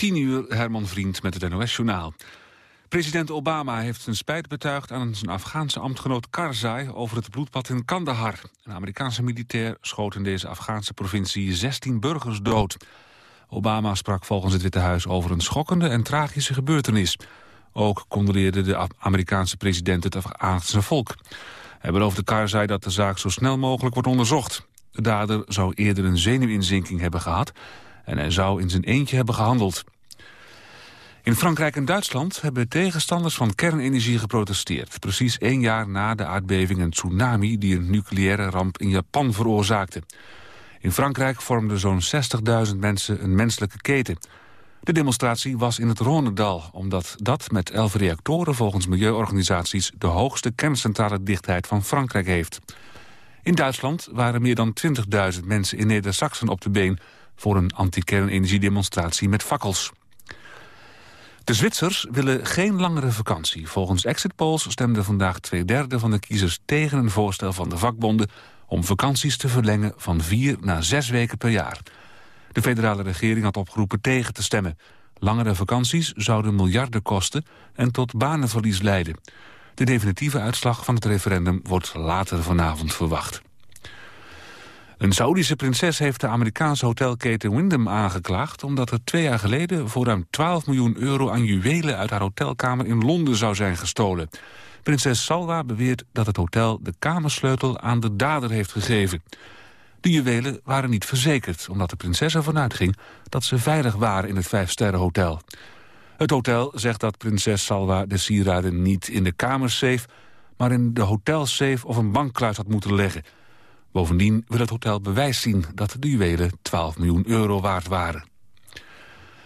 10 uur Herman Vriend met het NOS-journaal. President Obama heeft zijn spijt betuigd aan zijn Afghaanse ambtgenoot Karzai over het bloedbad in Kandahar. Een Amerikaanse militair schoot in deze Afghaanse provincie 16 burgers dood. Obama sprak volgens het Witte Huis over een schokkende en tragische gebeurtenis. Ook condoleerde de Amerikaanse president het Afghaanse volk. Hij beloofde Karzai dat de zaak zo snel mogelijk wordt onderzocht. De dader zou eerder een zenuwinzinking hebben gehad en hij zou in zijn eentje hebben gehandeld. In Frankrijk en Duitsland hebben tegenstanders van kernenergie geprotesteerd. Precies één jaar na de aardbeving en tsunami die een nucleaire ramp in Japan veroorzaakte. In Frankrijk vormden zo'n 60.000 mensen een menselijke keten. De demonstratie was in het Rhônedal, omdat dat met elf reactoren volgens milieuorganisaties de hoogste kerncentrale dichtheid van Frankrijk heeft. In Duitsland waren meer dan 20.000 mensen in Neder-Saxen op de been voor een anti-kernenergiedemonstratie met fakkels. De Zwitsers willen geen langere vakantie. Volgens exit polls stemden vandaag twee derde van de kiezers tegen een voorstel van de vakbonden om vakanties te verlengen van vier naar zes weken per jaar. De federale regering had opgeroepen tegen te stemmen. Langere vakanties zouden miljarden kosten en tot banenverlies leiden. De definitieve uitslag van het referendum wordt later vanavond verwacht. Een Saoedische prinses heeft de Amerikaanse hotelketen Wyndham aangeklaagd... omdat er twee jaar geleden voor ruim 12 miljoen euro aan juwelen... uit haar hotelkamer in Londen zou zijn gestolen. Prinses Salwa beweert dat het hotel de kamersleutel aan de dader heeft gegeven. De juwelen waren niet verzekerd, omdat de prinses ervan uitging... dat ze veilig waren in het Vijfsterrenhotel. Het hotel zegt dat prinses Salwa de sieraden niet in de kamersafe... maar in de hotelsafe of een bankkluis had moeten leggen... Bovendien wil het hotel bewijs zien dat de juwelen 12 miljoen euro waard waren.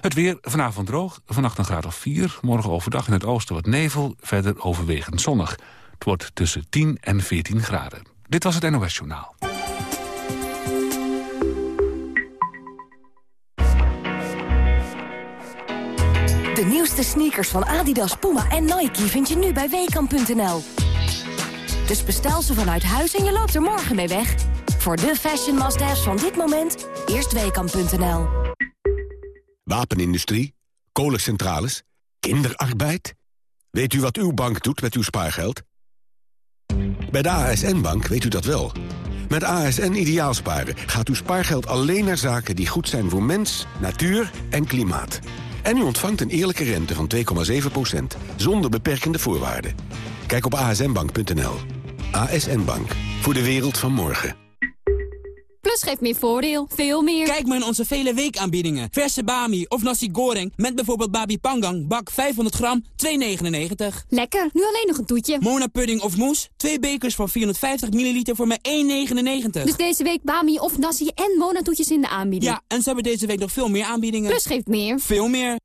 Het weer vanavond droog, vannacht een graad of 4. Morgen overdag in het oosten wat nevel, verder overwegend zonnig. Het wordt tussen 10 en 14 graden. Dit was het NOS Journaal. De nieuwste sneakers van Adidas, Puma en Nike vind je nu bij WKAM.nl. Dus bestel ze vanuit huis en je loopt er morgen mee weg. Voor de fashion must van dit moment, eerst WKAM.nl. Wapenindustrie, kolencentrales, kinderarbeid. Weet u wat uw bank doet met uw spaargeld? Bij de ASN-bank weet u dat wel. Met ASN Ideaalsparen gaat uw spaargeld alleen naar zaken die goed zijn voor mens, natuur en klimaat. En u ontvangt een eerlijke rente van 2,7%, zonder beperkende voorwaarden. Kijk op asnbank.nl. ASN Bank, voor de wereld van morgen. Plus geeft meer voordeel. Veel meer. Kijk maar in onze vele weekaanbiedingen. Verse bami of nasi goreng met bijvoorbeeld babi pangang. Bak 500 gram, 2,99. Lekker, nu alleen nog een toetje. Mona pudding of mousse. Twee bekers van 450 milliliter voor maar 1,99. Dus deze week bami of nasi en Mona toetjes in de aanbieding. Ja, en ze hebben deze week nog veel meer aanbiedingen. Plus geeft meer. Veel meer.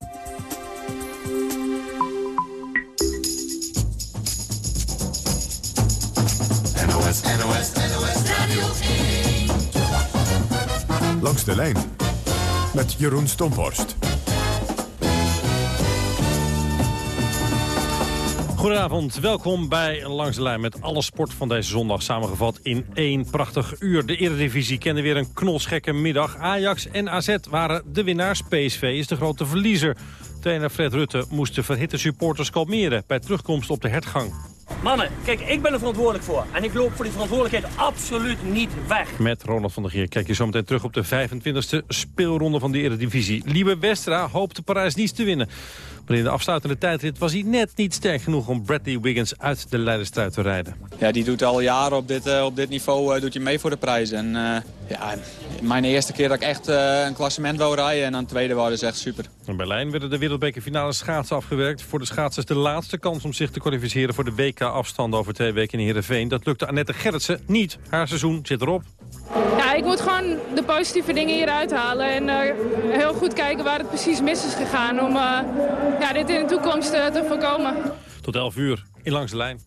NOS, NOS, NOS Radio 1. Langs de lijn met Jeroen Stomphorst. Goedenavond, welkom bij Langs de Lijn met alle sport van deze zondag samengevat in één prachtig uur. De Eredivisie kende weer een knolsgekke middag. Ajax en AZ waren de winnaars. PSV is de grote verliezer. Trainer Fred Rutte moest de verhitte supporters kalmeren bij terugkomst op de hertgang. Mannen, kijk, ik ben er verantwoordelijk voor. En ik loop voor die verantwoordelijkheid absoluut niet weg. Met Ronald van der Geer kijk je zometeen terug op de 25e speelronde van de Eredivisie. Liebe Westra hoopte Parijs niets te winnen. Maar in de afsluitende tijdrit was hij net niet sterk genoeg om Bradley Wiggins uit de leiderstruit te rijden. Ja, die doet al jaren op dit, uh, op dit niveau uh, doet hij mee voor de prijs. En uh, ja, mijn eerste keer dat ik echt een klassement wou rijden en dan tweede was dus echt super. In Berlijn werden de wereldbekerfinale schaatsen afgewerkt. Voor de schaatsers de laatste kans om zich te kwalificeren voor de WK-afstand over twee weken in Heerenveen. Dat lukte Annette Gerritsen niet. Haar seizoen zit erop. Ja, ik moet gewoon de positieve dingen hieruit halen. En uh, heel goed kijken waar het precies mis is gegaan. Om ja, dit in de toekomst uh, te voorkomen. Tot 11 uur in Langs de Lijn.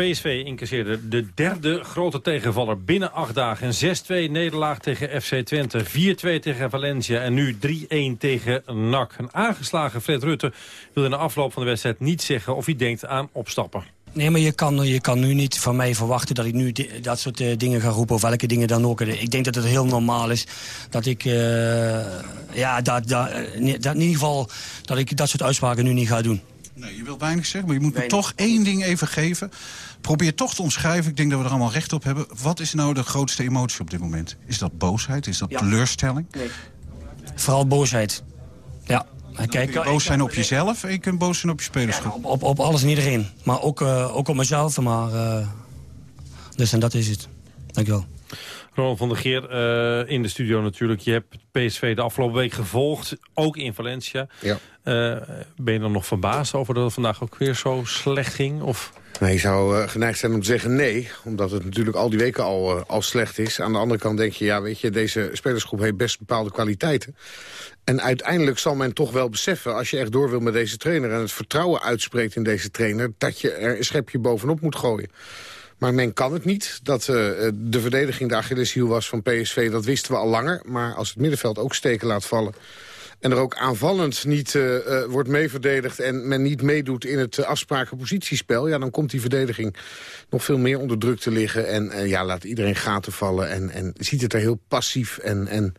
PSV incasseerde de derde grote tegenvaller binnen acht dagen. Een 6-2 nederlaag tegen FC Twente, 4-2 tegen Valencia en nu 3-1 tegen NAC. Een aangeslagen Fred Rutte wil in de afloop van de wedstrijd niet zeggen of hij denkt aan opstappen. Nee, maar je kan, je kan nu niet van mij verwachten dat ik nu di- dat soort eh, dingen ga roepen. Of welke dingen dan ook. Ik denk dat het heel normaal is dat ik... eh, ja, dat, dat, eh, nee, dat in ieder geval dat ik dat soort uitspraken nu niet ga doen. Nee, je wilt weinig zeggen, maar je moet me toch één ding even geven. Probeer toch te omschrijven, ik denk dat we er allemaal recht op hebben. Wat is nou de grootste emotie op dit moment? Is dat boosheid? Is dat Ja. teleurstelling? Vooral boosheid. Ja. Dan kun je boos zijn op jezelf en je kunt boos zijn op je spelersgroep. Op, op, op alles en iedereen. Maar ook, eh, ook op mezelf. Maar, eh, dus en dat is het. Dankjewel. Ronald van der Geer eh, in de studio natuurlijk. Je hebt PSV de afgelopen week gevolgd, ook in Valencia. Ja. Eh, ben je dan nog verbaasd over dat het vandaag ook weer zo slecht ging? Of... Nee, je zou eh, geneigd zijn om te zeggen nee. Omdat het natuurlijk al die weken al, al slecht is. Aan de andere kant denk je, ja, weet je, deze spelersgroep heeft best bepaalde kwaliteiten. En uiteindelijk zal men toch wel beseffen, als je echt door wil met deze trainer... en het vertrouwen uitspreekt in deze trainer... dat je er een schepje bovenop moet gooien. Maar men kan het niet. Dat eh, de verdediging de Achilleshiel was van PSV, dat wisten we al langer. Maar als het middenveld ook steken laat vallen... en er ook aanvallend niet eh, eh, wordt meeverdedigd... en men niet meedoet in het uh, afsprakenpositiespel... ja, dan komt die verdediging nog veel meer onder druk te liggen... en ja, laat iedereen gaten vallen en, en ziet het er heel passief en, en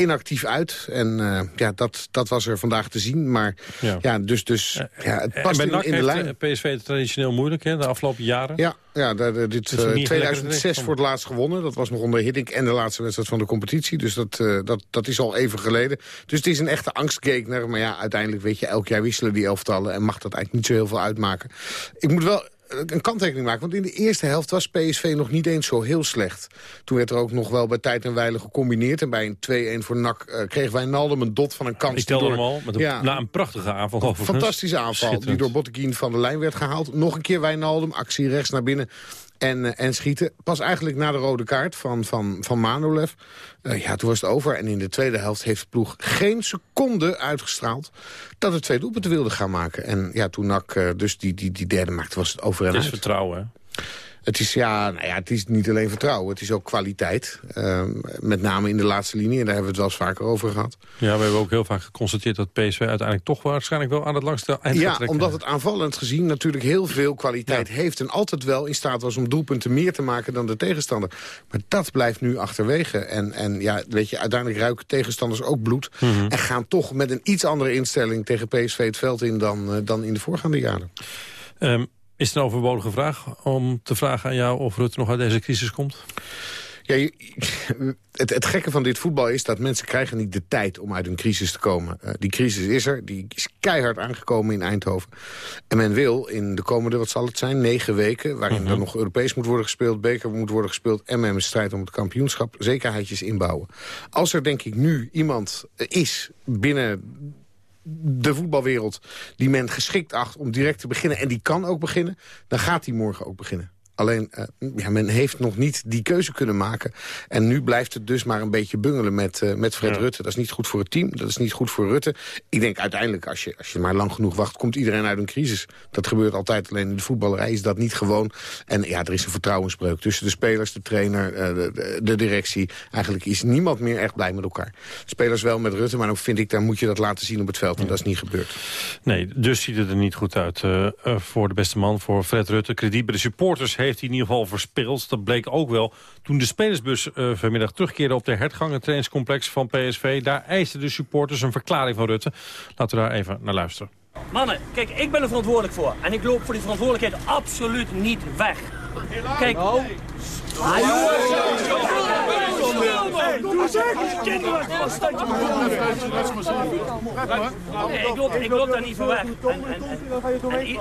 inactief uit. En eh, ja, dat, dat was er vandaag te zien. Maar ja, dus, dus ja, het past in, in de lijn. eh, PSV het traditioneel moeilijk hè, de afgelopen jaren. Ja, ja dit, eh, lekker 2006 terecht voor het laatst gewonnen. Dat was nog onder Hiddink en de laatste wedstrijd van de competitie. Dus dat, eh, dat, dat is al even geleden. Dus het is een echte angstgekner. Maar ja, uiteindelijk weet je, elk jaar wisselen die elftallen... en mag dat eigenlijk niet zo heel veel uitmaken. Ik moet wel een kanttekening maken. Want in de eerste helft was PSV nog niet eens zo heel slecht. Toen werd er ook nog wel bij tijd en wijle gecombineerd. En bij een 2-1 voor NAC eh, kregen wij Naldum een dot van een kans. Ik telde die door- hem al, met een, Ja. na een prachtige aanval overigens. Fantastische aanval die door Botteguin van de lijn werd gehaald. Nog een keer Wijnaldum, actie rechts naar binnen en, eh, en schieten. Pas eigenlijk na de rode kaart van, van, van Manolev. Eh, ja, toen was het over. En in de tweede helft heeft de ploeg geen seconde uitgestraald... dat het twee doelpunten wilde gaan maken. En ja, toen NAC eh, dus die, die, die derde maakte, was het over en Het is uit. vertrouwen, hè? Het is, ja, nou ja, het is niet alleen vertrouwen, het is ook kwaliteit. Ehm, met name in de laatste linie, en daar hebben we het wel eens vaker over gehad. Ja, we hebben ook heel vaak geconstateerd dat PSV uiteindelijk toch waarschijnlijk wel aan het langste eind Ja, omdat het aanvallend gezien natuurlijk heel veel kwaliteit heeft... en altijd wel in staat was om doelpunten meer te maken dan de tegenstander. Maar dat blijft nu achterwege. En, en ja, weet je, uiteindelijk ruiken tegenstanders ook bloed... Mhm. en gaan toch met een iets andere instelling tegen PSV het veld in... dan, eh, dan in de voorgaande jaren. Ehm, is het een overbodige vraag om te vragen aan jou of Rutte nog uit deze crisis komt? Ja, je- het, het gekke van dit voetbal is dat mensen krijgen niet de tijd om uit een crisis te komen. Eh, die crisis is er, die is keihard aangekomen in Eindhoven. En men wil in de komende, wat zal het zijn, negen weken... waarin er nog Europees moet worden gespeeld, beker moet worden gespeeld... en men een strijd om het kampioenschap, zekerheidjes inbouwen. Als er denk ik nu iemand is binnen de voetbalwereld die men geschikt acht om direct te beginnen... en die kan ook beginnen, dan gaat die morgen ook beginnen. Alleen, eh, ja, men heeft nog niet die keuze kunnen maken. En nu blijft het dus maar een beetje bungelen met, eh, met Fred Ja. Rutte. Dat is niet goed voor het team, dat is niet goed voor Rutte. Ik denk uiteindelijk, als je, als je maar lang genoeg wacht... komt iedereen uit een crisis. Dat gebeurt altijd, alleen in de voetballerij is dat niet gewoon. En ja, er is een vertrouwensbreuk tussen de spelers, de trainer, eh, de, directie. Eigenlijk is niemand meer echt blij met elkaar. Spelers wel met Rutte, maar dan vind ik, dan moet je dat laten zien op het veld. En dat is niet gebeurd. Nee, dus ziet het er niet goed uit voor de beste man, voor Fred Rutte. Krediet bij de supporters heeft hij in ieder geval verspeeld. Dat bleek ook wel toen de spelersbus eh, vanmiddag terugkeerde op de hertgangen trainingscomplex van PSV. Daar eisten de supporters een verklaring van Rutte. Laten we daar even naar luisteren. Mannen, kijk, ik ben er verantwoordelijk voor. En ik loop voor die verantwoordelijkheid absoluut niet weg. Kijk. Nou. Ah, jongens. Doe eens echt. Kinderen. Ik loop, ik loop daar niet voor weg. En, en,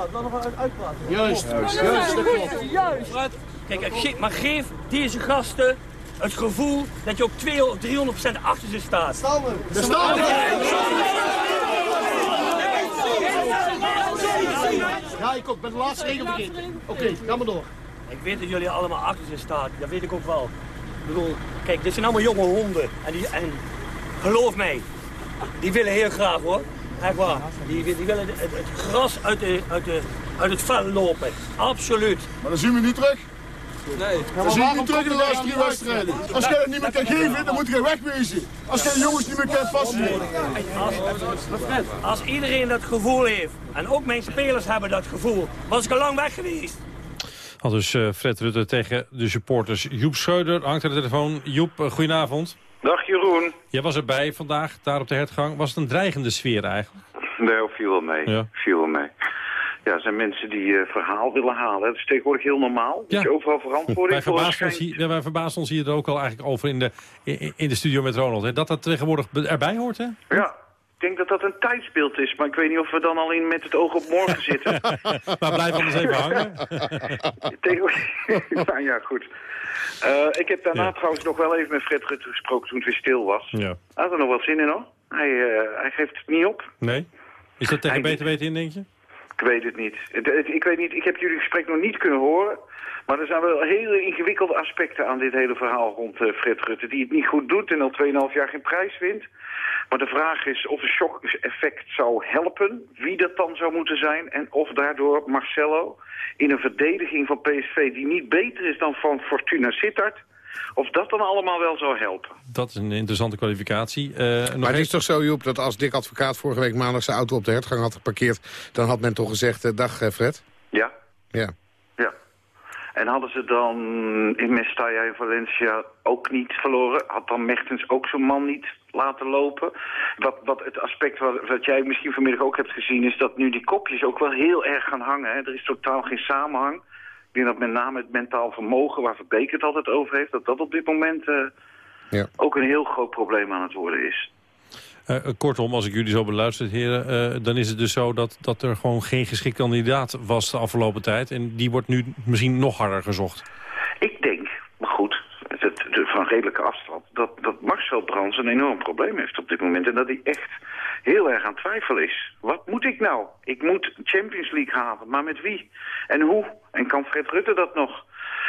Juist, juist, juist, Kijk, ik ge- maar geef deze gasten het gevoel dat je ook 200, 300% achter ze staat. Staan We staan Ja, ik ook. Met de laatste regel vergeten. Oké, ga maar door. Ik weet dat jullie allemaal achter ze staan. Dat weet ik ook wel. Ik bedoel, kijk, dit zijn allemaal jonge honden. En, die, en geloof mij, die willen heel graag hoor. Echt waar. Die, die willen het, het gras uit, de, uit, de, uit het vel lopen. Absoluut. Maar dan zien we niet terug. Nee. Dan zie je niet terug in de laatste drie wedstrijden. Als jij het niet meer kan geven, dan moet je wegwezen. Als jij de jongens niet meer kan vastnemen. Als iedereen dat gevoel heeft, en ook mijn spelers hebben dat gevoel, was ik al lang weg geweest. Al dus eh, Fred Rutte tegen de supporters. Joep Schreuder hangt aan de telefoon. Joep, uh, goedenavond. Dag Jeroen. Jij was erbij vandaag, daar op de hertgang. Was het een dreigende sfeer eigenlijk? Nee, viel wel mee. Ja. Viel wel mee. Ja, er zijn mensen die uh, verhaal willen halen. Dat is tegenwoordig heel normaal. Ja. Je overal verantwoording wij verbaasden ons, hier, wij verbaasden ons hier ook al eigenlijk over in de, in, in de studio met Ronald. Hè? Dat dat tegenwoordig erbij hoort, hè? Ja, denk dat dat een tijdsbeeld is, maar ik weet niet of we dan al in met het oog op morgen zitten. maar blijf anders even hangen. nou ja, goed. Uh, ik heb daarna ja. trouwens nog wel even met Fred Rutte gesproken toen het weer stil was. Ja. Hij had er nog wel zin in hoor. Hij, uh, hij geeft het niet op. Nee? Is dat tegen hij... beter weten in, denk je? Ik weet het niet. Ik weet niet. Ik heb jullie gesprek nog niet kunnen horen. Maar er zijn wel hele ingewikkelde aspecten aan dit hele verhaal rond uh, Fred Rutte. Die het niet goed doet en al 2,5 jaar geen prijs wint. Maar de vraag is of een shock-effect zou helpen, wie dat dan zou moeten zijn... en of daardoor Marcelo in een verdediging van PSV die niet beter is dan van Fortuna Sittard... of dat dan allemaal wel zou helpen. Dat is een interessante kwalificatie. Uh, maar het is toch zo, Joep, dat als Dick Advocaat vorige week maandag zijn auto op de hertgang had geparkeerd... dan had men toch gezegd, uh, dag uh, Fred? Ja. Ja. En hadden ze dan in Mestalla in Valencia ook niet verloren? Had dan Mechtens ook zo'n man niet laten lopen? Wat, wat het aspect wat, wat, jij misschien vanmiddag ook hebt gezien... is dat nu die kopjes ook wel heel erg gaan hangen. Hè? Er is totaal geen samenhang. Ik denk dat met name het mentaal vermogen... waar Verbeek het altijd over heeft... dat dat op dit moment uh, ja. ook een heel groot probleem aan het worden is. Uh, kortom, als ik jullie zo beluister, heren, uh, dan is het dus zo dat, dat er gewoon geen geschikt kandidaat was de afgelopen tijd. En die wordt nu misschien nog harder gezocht. Ik denk, maar goed, het, het, van redelijke afstand, dat, dat Marcel Brands een enorm probleem heeft op dit moment. En dat hij echt heel erg aan twijfel is. Wat moet ik nou? Ik moet Champions League halen, maar met wie? En hoe? En kan Fred Rutte dat nog?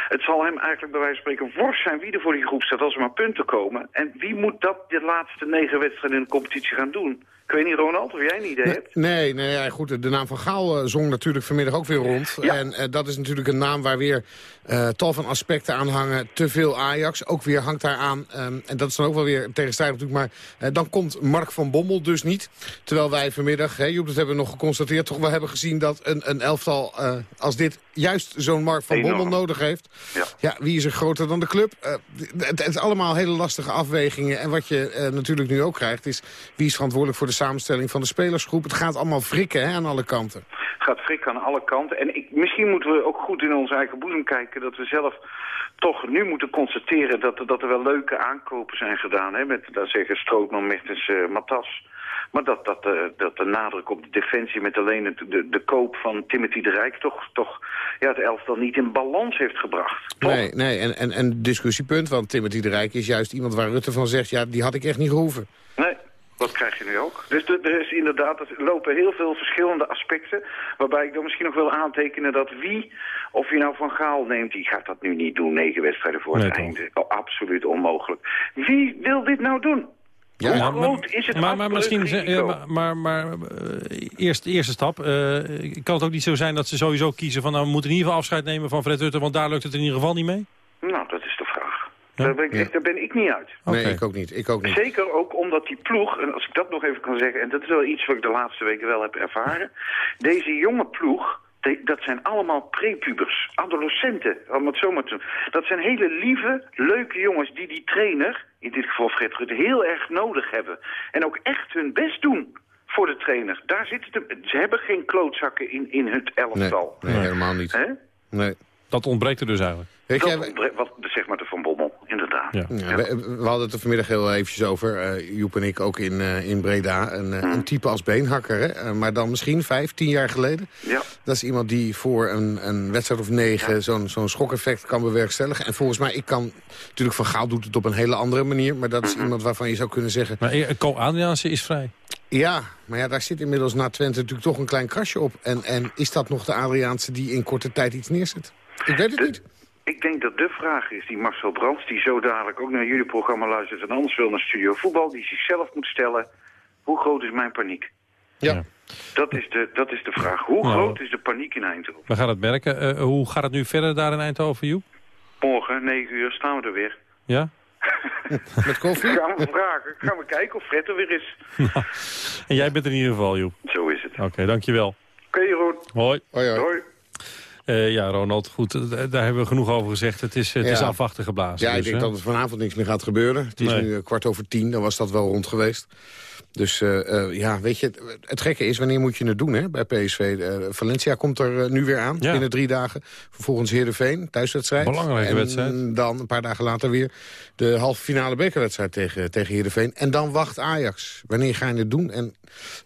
Het zal hem eigenlijk bij wijze van spreken worst zijn wie er voor die groep staat als er maar punten komen. En wie moet dat de laatste negen wedstrijden in de competitie gaan doen? Ik weet niet, Ronald, of jij een idee hebt? Nee, nee ja, goed, de naam van Gaal uh, zong natuurlijk vanmiddag ook weer rond. Ja. En uh, dat is natuurlijk een naam waar weer uh, tal van aspecten aan hangen. Te veel Ajax, ook weer hangt daar aan. Um, en dat is dan ook wel weer tegenstrijdig natuurlijk. Maar dan komt Mark van Bommel dus niet. Terwijl wij vanmiddag, hè, Joep, dat hebben we nog geconstateerd... toch wel hebben gezien dat een, een elftal als dit juist zo'n Mark van Enorm. Bommel nodig heeft. Ja. ja, wie is er groter dan de club? het, het is allemaal hele lastige afwegingen. En wat je natuurlijk nu ook krijgt is... wie is verantwoordelijk voor de samenstelling van de spelersgroep. Het gaat allemaal wrikken hè, aan alle kanten. Het gaat wrikken aan alle kanten. En ik, misschien moeten we ook goed in onze eigen boezem kijken... dat we zelf toch nu moeten constateren dat, dat er wel leuke aankopen zijn gedaan. Hè, met, dat zeggen Strootman, Mertens, uh, Matas. Maar dat, dat, uh, dat de nadruk op de defensie met alleen het, de, de koop van Timothy de Rijk... toch, toch ja, het elftal niet in balans heeft gebracht. Toch? Nee, nee en, en, en discussiepunt, want Timothy de Rijk is juist iemand waar Rutte van zegt... ja, die had ik echt niet gehoeven. Nee, dat krijg je nu ook. Dus er is inderdaad, er lopen heel veel verschillende aspecten... waarbij ik dan misschien nog wil aantekenen dat wie, of je nou Van Gaal neemt... die gaat dat nu niet doen, negen wedstrijden voor het einde. Oh, absoluut onmogelijk. Wie wil dit nou doen? Ja, Hoe Ja, groot maar, is het maar, maar misschien, ja, maar, maar, maar eh, eerst, de eerste stap. eh, kan het ook niet zo zijn dat ze sowieso kiezen van... nou, we moeten in ieder geval afscheid nemen van Fred Rutte... want daar lukt het in ieder geval niet mee? Nou, dat is de vraag. Ja? Daar, ben ik, Ja. daar ben ik niet uit. Nee, ik ook niet. Ik ook niet. Zeker ook omdat die ploeg, en als ik dat nog even kan zeggen... en dat is wel iets wat ik de laatste weken wel heb ervaren... deze jonge ploeg, dat zijn allemaal prepubers, adolescenten, om het zo maar te Dat zijn hele lieve, leuke jongens die die trainer, in dit geval Fred Rutte, heel erg nodig hebben. En ook echt hun best doen voor de trainer. Daar zit het, hem- ze hebben geen klootzakken in, in het elftal. nee, helemaal niet. Hè? Nee. Dat ontbreekt er dus eigenlijk. Weet Dat jij, ontbreekt- wat, zeg maar de Van Bommel, inderdaad. Ja. Ja, we, we hadden het er vanmiddag heel eventjes over, eh, Joep en ik ook in, eh, in Breda. Een, eh, een type als beenhakker, hè? Maar dan misschien vijf, tien jaar geleden. Ja. Dat is iemand die voor een, een wedstrijd of negen zo'n zo'n schokeffect kan bewerkstelligen. En volgens mij, ik kan... Natuurlijk, Van Gaal doet het op een hele andere manier. Maar dat is iemand waarvan je zou kunnen zeggen... Maar Co Adriaanse is vrij. Ja, maar ja, daar zit inmiddels na Twente natuurlijk toch een klein krasje op. En, en is dat nog de Adriaanse die in korte tijd iets neerzet? Ik weet het niet. Ik denk dat de vraag is die Marcel Brands, die zo dadelijk ook naar jullie programma luistert... en anders wil naar Studio Voetbal, die zichzelf moet stellen... hoe groot is mijn paniek? Ja. Dat is de, dat is de vraag. Hoe Nou. groot is de paniek in Eindhoven? We gaan het merken. Eh, hoe gaat het nu verder daar in Eindhoven, Joep? Morgen, 9 uur, staan we er weer. Ja? Met koffie? Gaan we vragen. Gaan we kijken of Fred er weer is. En jij bent er in ieder geval, Joep. Zo is het. Oké, dankjewel. Oké, Jeroen. Hoi. Hoi, hoi. Hoi. Uh, ja, Ronald, goed, daar hebben we genoeg over gezegd. Het is, het is afwachten geblazen. Ja, ik dus, denk hè? dat het vanavond niks meer gaat gebeuren. Het is Nee. nu eh, kwart over tien, dan was dat wel rond geweest. Dus eh, eh, ja, weet je, het, het gekke is, wanneer moet je het doen hè, bij PSV? Eh, Valencia komt er eh, nu weer aan, Ja. binnen drie dagen. Vervolgens Heerenveen, thuiswedstrijd. Belangrijke en wedstrijd. dan een paar dagen later weer de halve finale bekerwedstrijd tegen, tegen Heerenveen. En dan wacht Ajax. Wanneer ga je het doen? En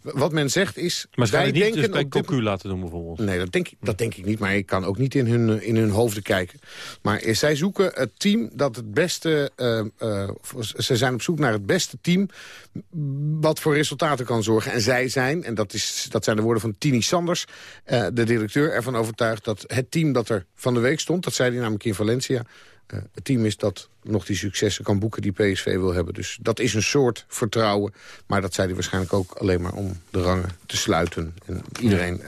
wat men zegt is... Maar wij niet denken dus bij dit Cocu laten doen bijvoorbeeld. Nee, dat denk, ik, dat denk ik niet. Maar ik kan ook niet in hun, in hun hoofden kijken. Maar eh, zij zoeken het team dat het beste... eh, eh, ze zijn op zoek naar het beste team... wat voor resultaten kan zorgen. En zij zijn, en dat, is, dat zijn de woorden van Tini Sanders... de directeur ervan overtuigd dat het team dat er van de week stond... dat zei hij namelijk in Valencia... het team is dat nog die successen kan boeken die PSV wil hebben. Dus dat is een soort vertrouwen. Maar dat zei hij waarschijnlijk ook alleen maar om de rangen te sluiten. En iedereen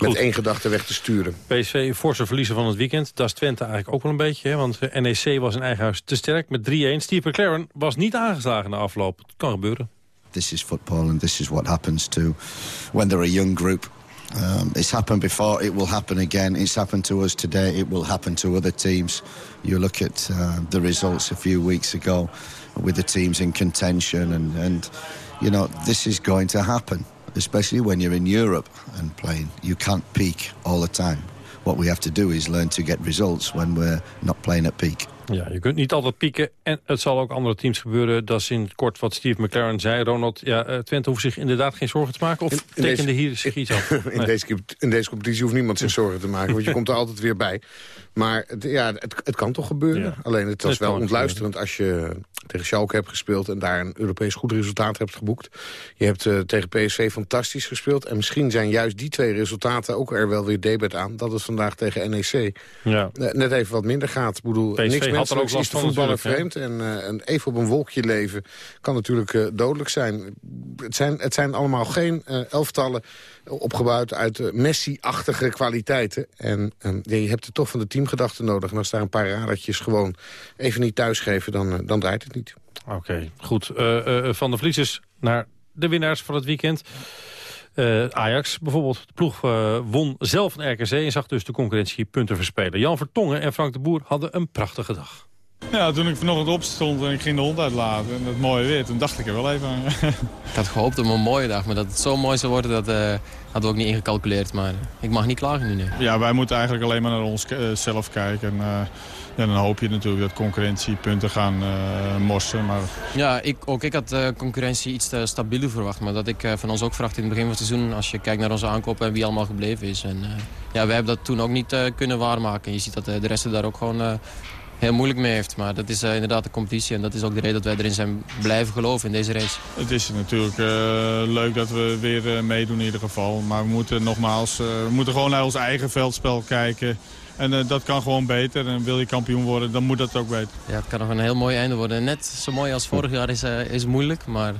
met één gedachte weg te sturen. PSV forse verliezen van het weekend. Dat is Twente eigenlijk ook wel een beetje. Hè? Want eh, NEC was in eigen huis te sterk met 3-1. Steve McLaren was niet aangeslagen na afloop. Het kan gebeuren. This is football and this is what happens to when they're a young group. Um, it's happened before, it will happen again. It's happened to us today, it will happen to other teams. You look at uh, the results a few weeks ago with the teams in contention and, and you know, this is going to happen. Especially when you're in Europe and playing. You can't peak all the time. What we have to do is learn to get results when we're not playing at peak. Ja, je kunt niet altijd pieken. En het zal ook andere teams gebeuren. Dat is in het kort wat Steve McLaren zei. Ronald, ja, eh, Twente hoeft zich inderdaad geen zorgen te maken. Of in tekende deze- hier zich iets af? In, deze, in deze competitie hoeft niemand zich zorgen te maken. Want je komt er altijd weer bij. Maar het, ja, het, het kan toch gebeuren. Ja. Alleen het was Het wel ontluisterend als je tegen Schalke hebt gespeeld... en daar een Europees goed resultaat hebt geboekt. Je hebt eh, tegen PSV fantastisch gespeeld. En misschien zijn juist die twee resultaten ook er wel weer debet aan... dat het vandaag tegen NEC Ja. eh, net even wat minder gaat. Ik bedoel, PSV niks menselijks is de voetballer vreemd. En, en even op een wolkje leven kan natuurlijk dodelijk zijn. Het zijn. Het zijn allemaal geen elftallen opgebouwd uit Messi-achtige kwaliteiten. En eh, ja, je hebt er toch van de teamgedachte nodig. En als daar een paar radertjes gewoon even niet thuisgeven, dan, eh, dan draait het niet. Oké, goed. Eh, eh, van de verliezers naar de winnaars van het weekend. Eh, Ajax bijvoorbeeld. De ploeg eh, won zelf een RKC en zag dus de concurrentie punten verspelen. Jan Vertongen en Frank de Boer hadden een prachtige dag. Ja, toen ik vanochtend opstond en ik ging de hond uitlaten en het mooie weer, toen dacht ik er wel even aan. Ik had gehoopt op een mooie dag, maar dat het zo mooi zou worden, dat eh, hadden we ook niet ingecalculeerd. Maar ik mag niet klagen nu, nee. Ja, wij moeten eigenlijk alleen maar naar onszelf kijken. En, eh, ja, dan hoop je natuurlijk dat concurrentiepunten gaan eh, morsen. Maar Ja, ik, ook ik had concurrentie iets te stabieler verwacht. Maar dat ik eh, van ons ook verwacht in het begin van het seizoen... als je kijkt naar onze aankopen en wie allemaal gebleven is. En, eh, ja, wij hebben dat toen ook niet eh, kunnen waarmaken. Je ziet dat eh, de rest daar ook gewoon... heel moeilijk mee heeft. Maar dat is eh, inderdaad de competitie. En dat is ook de reden dat wij erin zijn blijven geloven in deze race. het is natuurlijk eh, leuk dat we weer eh, meedoen in ieder geval. Maar we moeten nogmaals, eh, we moeten gewoon naar ons eigen veldspel kijken. En eh, dat kan gewoon beter. En wil je kampioen worden, dan moet dat ook beter. Ja, het kan nog een heel mooi einde worden. Net zo mooi als vorig jaar is, is moeilijk. Maar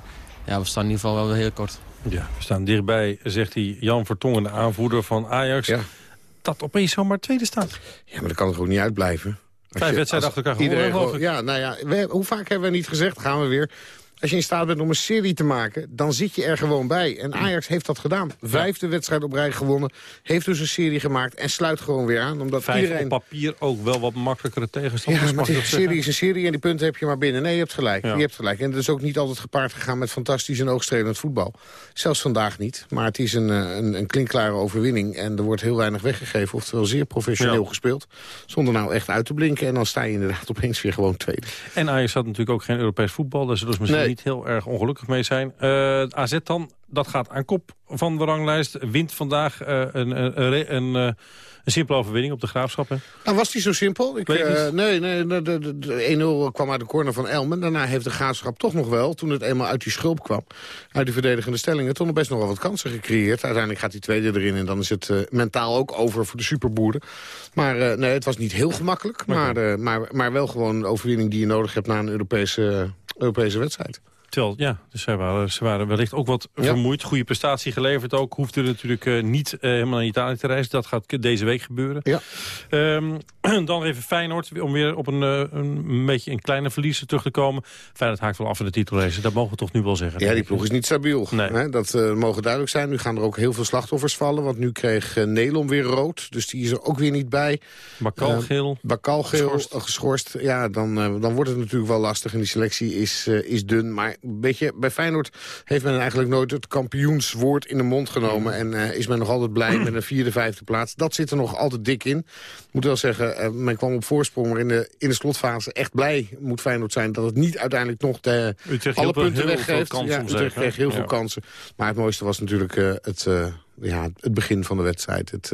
ja, we staan in ieder geval wel heel kort. Ja, we staan dichtbij, zegt hij Jan Vertongen, de aanvoerder van Ajax. Dat opeens zomaar tweede staat. Ja, maar dat kan er ook niet uitblijven. Vijf wedstrijden achter elkaar gewonnen, Ja, nou ja, we, hoe vaak hebben we niet gezegd, gaan we weer... Als je in staat bent om een serie te maken, dan zit je er gewoon bij. En Ajax heeft dat gedaan. Vijfde wedstrijd op rij gewonnen. Heeft dus een serie gemaakt en sluit gewoon weer aan. Omdat Vijf iedereen... op papier ook wel wat makkelijkere tegenstanders. Ja, maar dat serie is een serie en die punten heb je maar binnen. Nee, je hebt gelijk. Ja. Je hebt gelijk. En het is ook niet altijd gepaard gegaan met fantastisch en oogstrelend voetbal. Zelfs vandaag niet. Maar het is een, eh, een, een klinkklare overwinning. En er wordt heel weinig weggegeven. Oftewel zeer professioneel Ja. gespeeld. Zonder nou echt uit te blinken. En dan sta je inderdaad opeens weer gewoon tweede. En Ajax had natuurlijk ook geen Europees voetbal. Daar zullen ze misschien Nee. Niet heel erg ongelukkig mee zijn. Eh AZ dan, dat gaat aan kop van de ranglijst. Wint vandaag eh, een, een, een, een, eh, een simpele overwinning op de Graafschap. hè? Nou, was die zo simpel? Ik, niet. nee, nee de, de, de- de 1-0 kwam uit de corner van Elmen. Daarna heeft de graafschap toch nog wel, toen het eenmaal uit die schulp kwam... uit die verdedigende stellingen, toch nog best nog wel wat kansen gecreëerd. Uiteindelijk gaat die tweede erin en dan is het mentaal ook over voor de superboeren. Maar nee, het was niet heel gemakkelijk. Maar, maar, maar wel gewoon een overwinning die je nodig hebt na een Europese, Europese wedstrijd. Ja, dus zij waren, ze waren wellicht ook wat vermoeid. Goede prestatie geleverd ook. Hoefde natuurlijk uh, niet uh, helemaal naar Italië te reizen. Dat gaat deze week gebeuren. Ja. Um, dan even Feyenoord, om weer op een, uh, een beetje een kleine verliezer terug te komen. Feyenoord haakt wel af in de titelrace. Dat mogen we toch nu wel zeggen. Ja, die ploeg is niet stabiel. Nee. Hè? Dat mogen duidelijk zijn. Nu gaan er ook heel veel slachtoffers vallen. Want nu kreeg Nelom weer rood. Dus die is er ook weer niet bij. Bakal geel. Bakal geel geschorst. geschorst. Ja, dan, dan wordt het natuurlijk wel lastig. En die selectie is, is dun. Maar weet je, bij Feyenoord heeft men eigenlijk nooit het kampioenswoord in de mond genomen. En uh, is men nog altijd blij met een vierde, vijfde plaats. Dat zit er nog altijd dik in. Ik moet wel zeggen, uh, men kwam op voorsprong. Maar in de, in de slotfase echt blij moet Feyenoord zijn... dat het niet uiteindelijk nog de, alle punten weggeeft. Ja, Utrecht kreeg heel ja. veel kansen. Maar het mooiste was natuurlijk uh, het, ja, het begin van de wedstrijd. Het,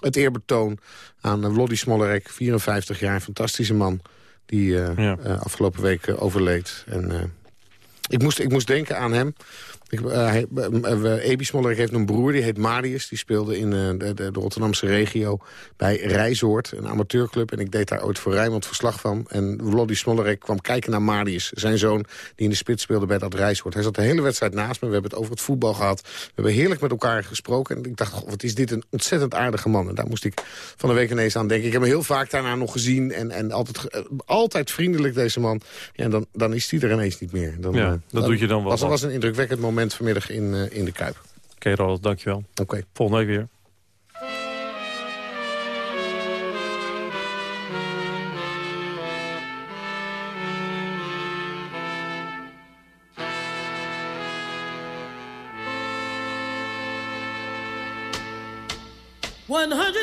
het eerbetoon aan Wloddy Smollerek, 54 jaar, fantastische man die uh, ja. uh, afgelopen week uh, overleed. En ik moest, ik moest denken aan hem. Ik, uh, Ebi Smollerik heeft een broer, die heet Marius. Die speelde in uh, de, de, Rotterdamse regio bij Rijzoord, een amateurclub. En ik deed daar ooit voor Rijnmond verslag van. En Wloddy Smollerik kwam kijken naar Marius, zijn zoon... die in de spits speelde bij dat Rijzoord. Hij zat de hele wedstrijd naast me. We hebben het over het voetbal gehad. We hebben heerlijk met elkaar gesproken. En ik dacht, goh, wat is dit een ontzettend aardige man. En daar moest ik van de week ineens aan denken. Ik heb hem heel vaak daarna nog gezien. En, en altijd, altijd vriendelijk, deze man. Ja, en dan, dan is hij er ineens niet meer. Dan, ja, dat dan, doet je dan wel. Dat was een indrukwekkend moment vanmiddag in, uh, in de Kuip. Oké, okay, Ronald, dankjewel. Oké. Okay. Volgende week weer. One hundred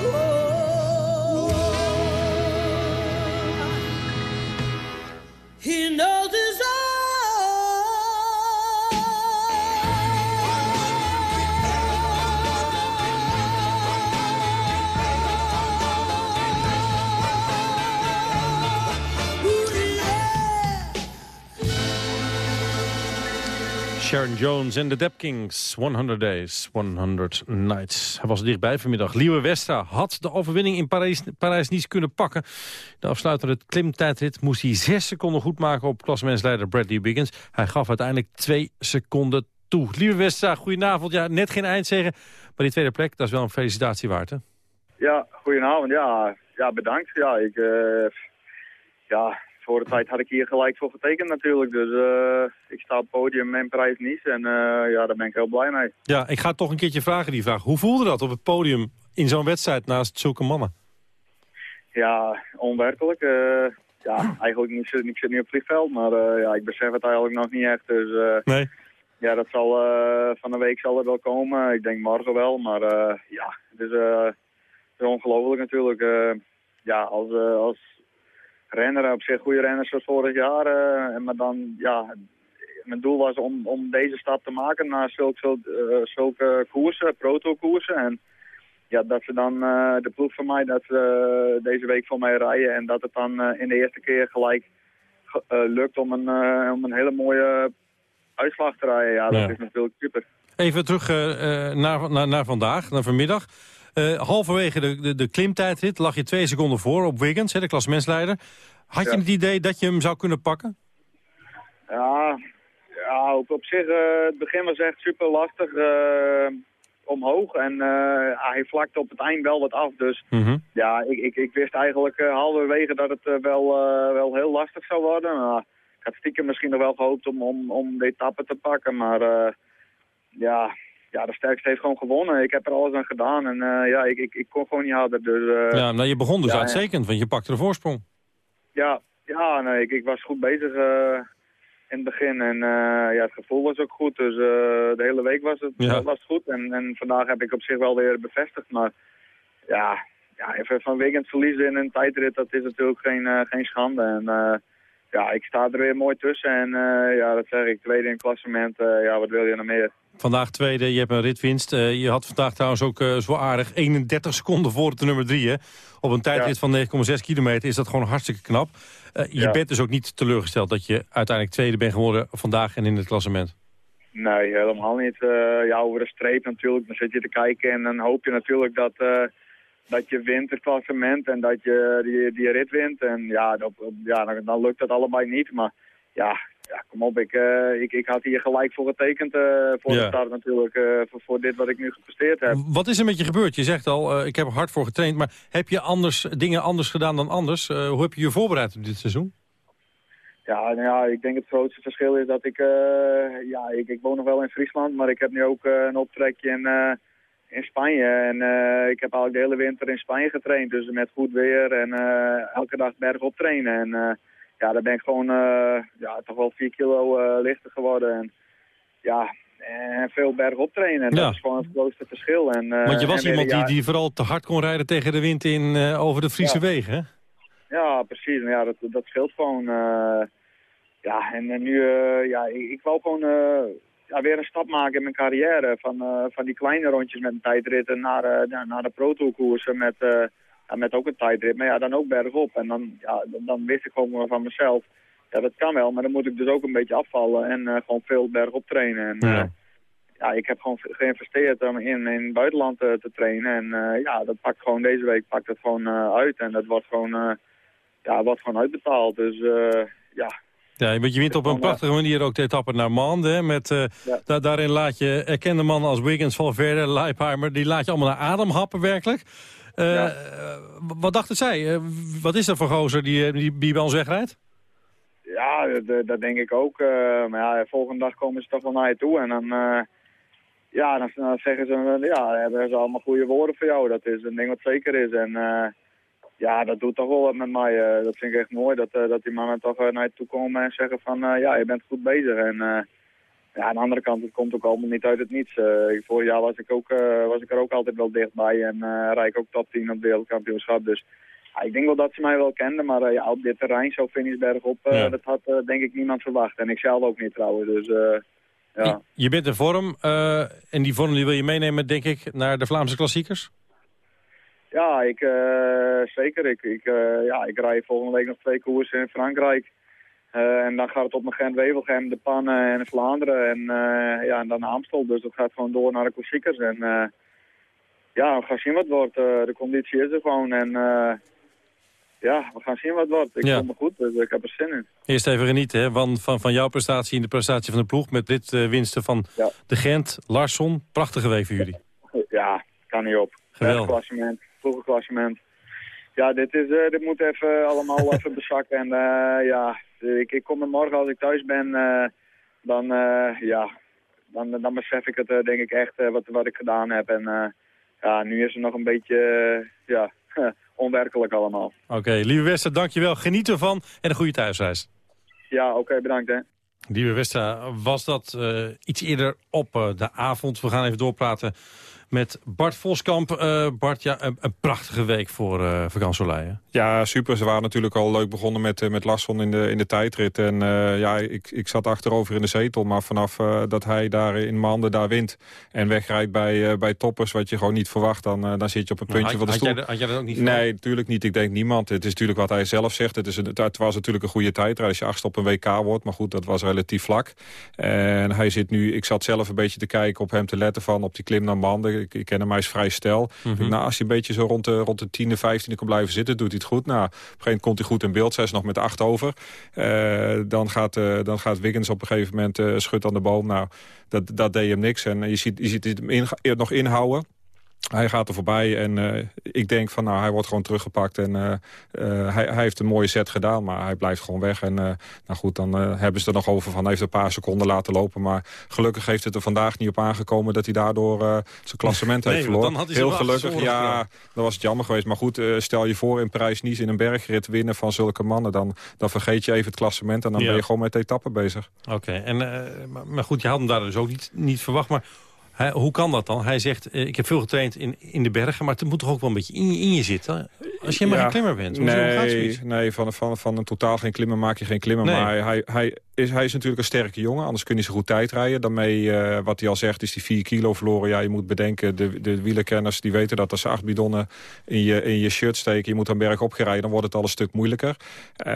oh. Sharon Jones en de Dap Kings. 100 Days, 100 Nights. Hij was dichtbij vanmiddag. Liewe Westra had de overwinning in Parijs, Parijs-Nice kunnen pakken. De afsluitende klimtijdrit moest hij zes seconden goed maken... op klasmensleider Bradley Wiggins. Hij gaf uiteindelijk twee seconden toe. Lieve Westra, goedenavond. Ja, net geen eindzegen, maar die tweede plek, dat is wel een felicitatie waard, hè? Ja, goedenavond. Ja, ja bedankt. Ja, ik, eh, ja, voor de tijd had ik hier gelijk voor getekend natuurlijk. Dus eh, ik sta op het podium in Parijs-Nice en eh, ja, daar ben ik heel blij mee. Ja, ik ga toch een keertje vragen die vraag. Hoe voelde dat op het podium in zo'n wedstrijd naast zulke mannen? Ja, onwerkelijk. eh, ja, eigenlijk niet, ik zit niet op het vliegveld, maar ja, ik besef het eigenlijk nog niet echt. Dus Nee. ja, dat zal van de week zal het wel komen. Ik denk morgen wel, maar ja, het is, het is ongelooflijk natuurlijk. ja, als, als renner op zich goede renners zoals vorig jaar. eh, maar dan, ja, mijn doel was om, om deze stap te maken naar zulke, zulke, eh, zulke koersen, proto-koersen. En ja, dat ze dan, eh, de ploeg van mij, dat ze deze week voor mij rijden. En dat het dan in de eerste keer gelijk ge- lukt om een, om een hele mooie uitslag te rijden. Ja, dat Ja. is natuurlijk super. Even terug naar, naar, naar vandaag, naar vanmiddag. Eh, halverwege de, de, de klimtijdrit lag je twee seconden voor op Wiggins, hè, de klasmensleider. Had je het idee dat je hem zou kunnen pakken? Ja, ja op, op zich, eh, het begin was echt super lastig eh, omhoog. En hij vlakte op het eind wel wat af. Dus ja, ik, ik, ik wist eigenlijk halverwege dat het wel, wel heel lastig zou worden. Maar ik had stiekem misschien nog wel gehoopt om, om, om de etappe te pakken. Maar ja, ja, de sterkste heeft gewoon gewonnen. Ik heb er alles aan gedaan. En eh, ja, ik, ik, ik kon gewoon niet harder. Dus, eh, ja, nou, je begon dus ja, uitstekend, want je pakte de voorsprong. ja, ja nee, ik, ik was goed bezig eh, in het begin. En ja, het gevoel was ook goed. Dus de hele week was het, Ja. was het goed. En, en vandaag heb ik op zich wel weer bevestigd. Maar ja, ja even van Wiggins verliezen in een tijdrit, dat is natuurlijk geen, geen schande. En ja, ik sta er weer mooi tussen. En ja, dat zeg ik, tweede in het klassement. ja, wat wil je nog meer? Vandaag tweede, je hebt een ritwinst. Eh, je had vandaag trouwens ook eh, zo aardig 31 seconden voor de nummer drie. Hè? Op een tijdrit van 9,6 kilometer is dat gewoon hartstikke knap. Eh, je Ja. bent dus ook niet teleurgesteld dat je uiteindelijk tweede bent geworden vandaag en in het klassement. Nee, helemaal niet. Ja, over de streep natuurlijk. Dan zit je te kijken en dan hoop je natuurlijk dat, dat je wint het klassement en dat je die, die rit wint. En ja, ja dan, dan lukt dat allebei niet. Maar ja, ja kom op, ik, eh, ik, ik had hier gelijk voor getekend eh, voor Ja. de start natuurlijk. eh, voor, voor dit wat ik nu gepresteerd heb. Wat is er met je gebeurd? Je zegt al, ik heb er hard voor getraind. Maar heb je anders, dingen anders gedaan dan anders? Hoe heb je je voorbereid op dit seizoen? Ja, nou ja, ik denk het grootste verschil is dat ik, ja, ik, ik woon nog wel in Friesland, maar ik heb nu ook een optrekje in, in Spanje. En ik heb eigenlijk de hele winter in Spanje getraind, dus met goed weer en elke dag bergop trainen. En ja, daar ben ik gewoon eh, ja, toch wel 4 kilo eh, lichter geworden. En ja, en veel bergop trainen. Ja. dat is gewoon het grootste verschil. En, eh, Want je was en iemand die, die vooral te hard kon rijden tegen de wind in over de Friese Ja. wegen, hè? Ja, precies. Ja, dat, dat scheelt gewoon. ja, en, en nu, ja, ik, ik wou gewoon ja, weer een stap maken in mijn carrière. Van, van die kleine rondjes met een tijdritten naar, naar de Pro Tour koersen met, ja, met ook een tijdrit. Maar ja, dan ook bergop. En dan, ja, dan, dan wist ik gewoon van mezelf, ja, dat kan wel. Maar dan moet ik dus ook een beetje afvallen en eh, gewoon veel bergop trainen. En, Ja. eh, ja, ik heb gewoon geïnvesteerd om in, in het buitenland eh, te trainen. En ja, dat pakt gewoon deze week pakt het gewoon uit. En dat wordt gewoon, ja, wordt gewoon uitbetaald. Dus ja, Ja, want je wint op een prachtige manier ook de etappe naar Mande. Met, da- daarin laat je erkende mannen als Wiggins, Valverde, Leipheimer... die laat je allemaal naar adem happen werkelijk. Eh, eh, wat dachten zij? Eh, wat is dat voor gozer die, die, die bij ons wegrijdt? ja dat, dat denk ik ook. maar ja, volgende dag komen ze toch wel naar je toe. En dan, ja, dan, dan zeggen ze, ja, hebben ze allemaal goede woorden voor jou. Dat is een ding wat zeker is. En ja, dat doet toch wel wat met mij. dat vind ik echt mooi, dat, dat die mannen toch naar je toe komen en zeggen van, ja, je bent goed bezig. En ja, aan de andere kant, het komt ook allemaal niet uit het niets. Eh, vorig jaar was ik, ook, eh, was ik er ook altijd wel dichtbij en uh, rijd ik ook top 10 op het wereldkampioenschap. Dus ik denk wel dat ze mij wel kenden, maar eh, ja, op dit terrein, zo finishberg op, eh, Ja. dat had eh, denk ik niemand verwacht. En ik zelf ook niet trouwens, dus eh, ja. Je bent in vorm eh, en die vorm die wil je meenemen, denk ik, naar de Vlaamse klassiekers? Ja, ik, eh, zeker. Ik, ik, eh, ja, ik rij volgende week nog twee koersen in Frankrijk. Eh, en dan gaat het op mijn Gent, Wevelgem, de Pannen en Vlaanderen en, eh, ja, en dan Amstel. Dus dat gaat gewoon door naar de klassiekers. En eh, ja, we gaan zien wat het wordt. De conditie is er gewoon en ja, we gaan zien wat het wordt. Ik Ja. voel me goed, dus ik heb er zin in. Eerst even genieten hè, van, van, van jouw prestatie en de prestatie van de ploeg... met dit winsten van de Gent, Larsson. Prachtige week voor jullie. Ja, kan niet op. Geweldig. Klassement, vroege klassement. Ja, dit, is, dit moet even allemaal even bezakken. En ja, ik, ik kom er morgen als ik thuis ben, eh, dan, eh, ja, dan, dan besef ik het eh, denk ik echt eh, wat, wat ik gedaan heb. En eh, ja, nu is het nog een beetje eh, ja, onwerkelijk allemaal. Oké, lieve Wester, dankjewel. Geniet ervan en een goede thuisreis. Ja, oké, bedankt hè. Lieve Westra, was dat eh, iets eerder op eh, de avond. We gaan even doorpraten met Bart Voskamp. Eh, Bart, ja, een, een prachtige week voor uh, Ja, super. Ze waren natuurlijk al leuk begonnen met, uh, met Larsson in de, in de tijdrit. En uh, ja, ik, ik zat achterover in de zetel. Maar vanaf dat hij daar in Manden daar wint en wegrijdt bij, bij toppers... wat je gewoon niet verwacht, dan, dan zit je op een puntje had, van de had stoel. Jij, had jij dat ook niet Nee, natuurlijk niet. Ik denk niemand. Het is natuurlijk wat hij zelf zegt. Het, is een, het was natuurlijk een goede tijdrijd als je achtste op een WK wordt. Maar goed, dat was relatief vlak. En hij zit nu... Ik zat zelf een beetje te kijken op hem te letten van op die klim naar Manden. Ik, ik ken hem, hij is vrij stijl. Mm -hmm. nou, als hij een beetje zo rond de, rond de tiende, vijftiende kan blijven zitten, doet hij het goed. Nou, op een gegeven moment komt hij goed in beeld. Zij is nog met acht over. Uh, dan, gaat, uh, dan gaat Wiggins op een gegeven moment uh, schut aan de boom. Nou, dat, dat deed hem niks. En je ziet, je ziet hem in, nog inhouden. Hij gaat er voorbij en uh, ik denk van nou, hij wordt gewoon teruggepakt. En uh, uh, hij, hij, heeft een mooie set gedaan, maar hij blijft gewoon weg. En nou goed, dan hebben ze er nog over van hij heeft een paar seconden laten lopen. Maar gelukkig heeft het er vandaag niet op aangekomen dat hij daardoor zijn klassement nee, heeft verloren. Dan had hij Heel gelukkig, ja, dan was het jammer geweest. Maar goed, stel je voor in Parijs-Nice in een bergrit winnen van zulke mannen. Dan, dan vergeet je even het klassement en dan ja. ben je gewoon met etappen bezig. Oké, okay. en maar, maar goed, je had hem daar dus ook niet, niet verwacht. Maar hij, hoe kan dat dan? Hij zegt, uh, ik heb veel getraind in, in de bergen... maar het moet toch ook wel een beetje in, in je zitten? Als je maar ja, geen klimmer bent. Nee, nee van, van, van een totaal geen klimmer maak je geen klimmer. Nee. Maar hij, hij, is, hij is natuurlijk een sterke jongen. Anders kun je zo goed tijd rijden. Daarmee, uh, wat hij al zegt, is die 4 kilo verloren. Ja, je moet bedenken, de, de wielerkenners die weten dat... als ze acht bidonnen in je, in je shirt steken... je moet een berg opgerijden, dan wordt het al een stuk moeilijker. Uh,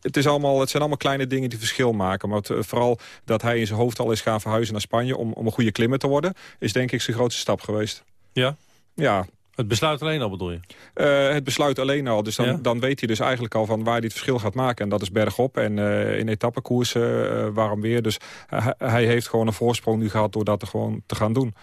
het, is allemaal, het zijn allemaal kleine dingen die verschil maken. Maar het, vooral dat hij in zijn hoofd al is gaan verhuizen naar Spanje... om, om een goede klimmer te worden... is denk ik zijn grootste stap geweest. Ja? Ja, het besluit alleen al bedoel je? Uh, het besluit alleen al. Dus dan, ja? dan weet hij dus eigenlijk al van waar hij het verschil gaat maken. En dat is bergop en uh, in etappekoersen uh, waarom weer. Dus hij heeft gewoon een voorsprong nu gehad door dat er gewoon te gaan doen.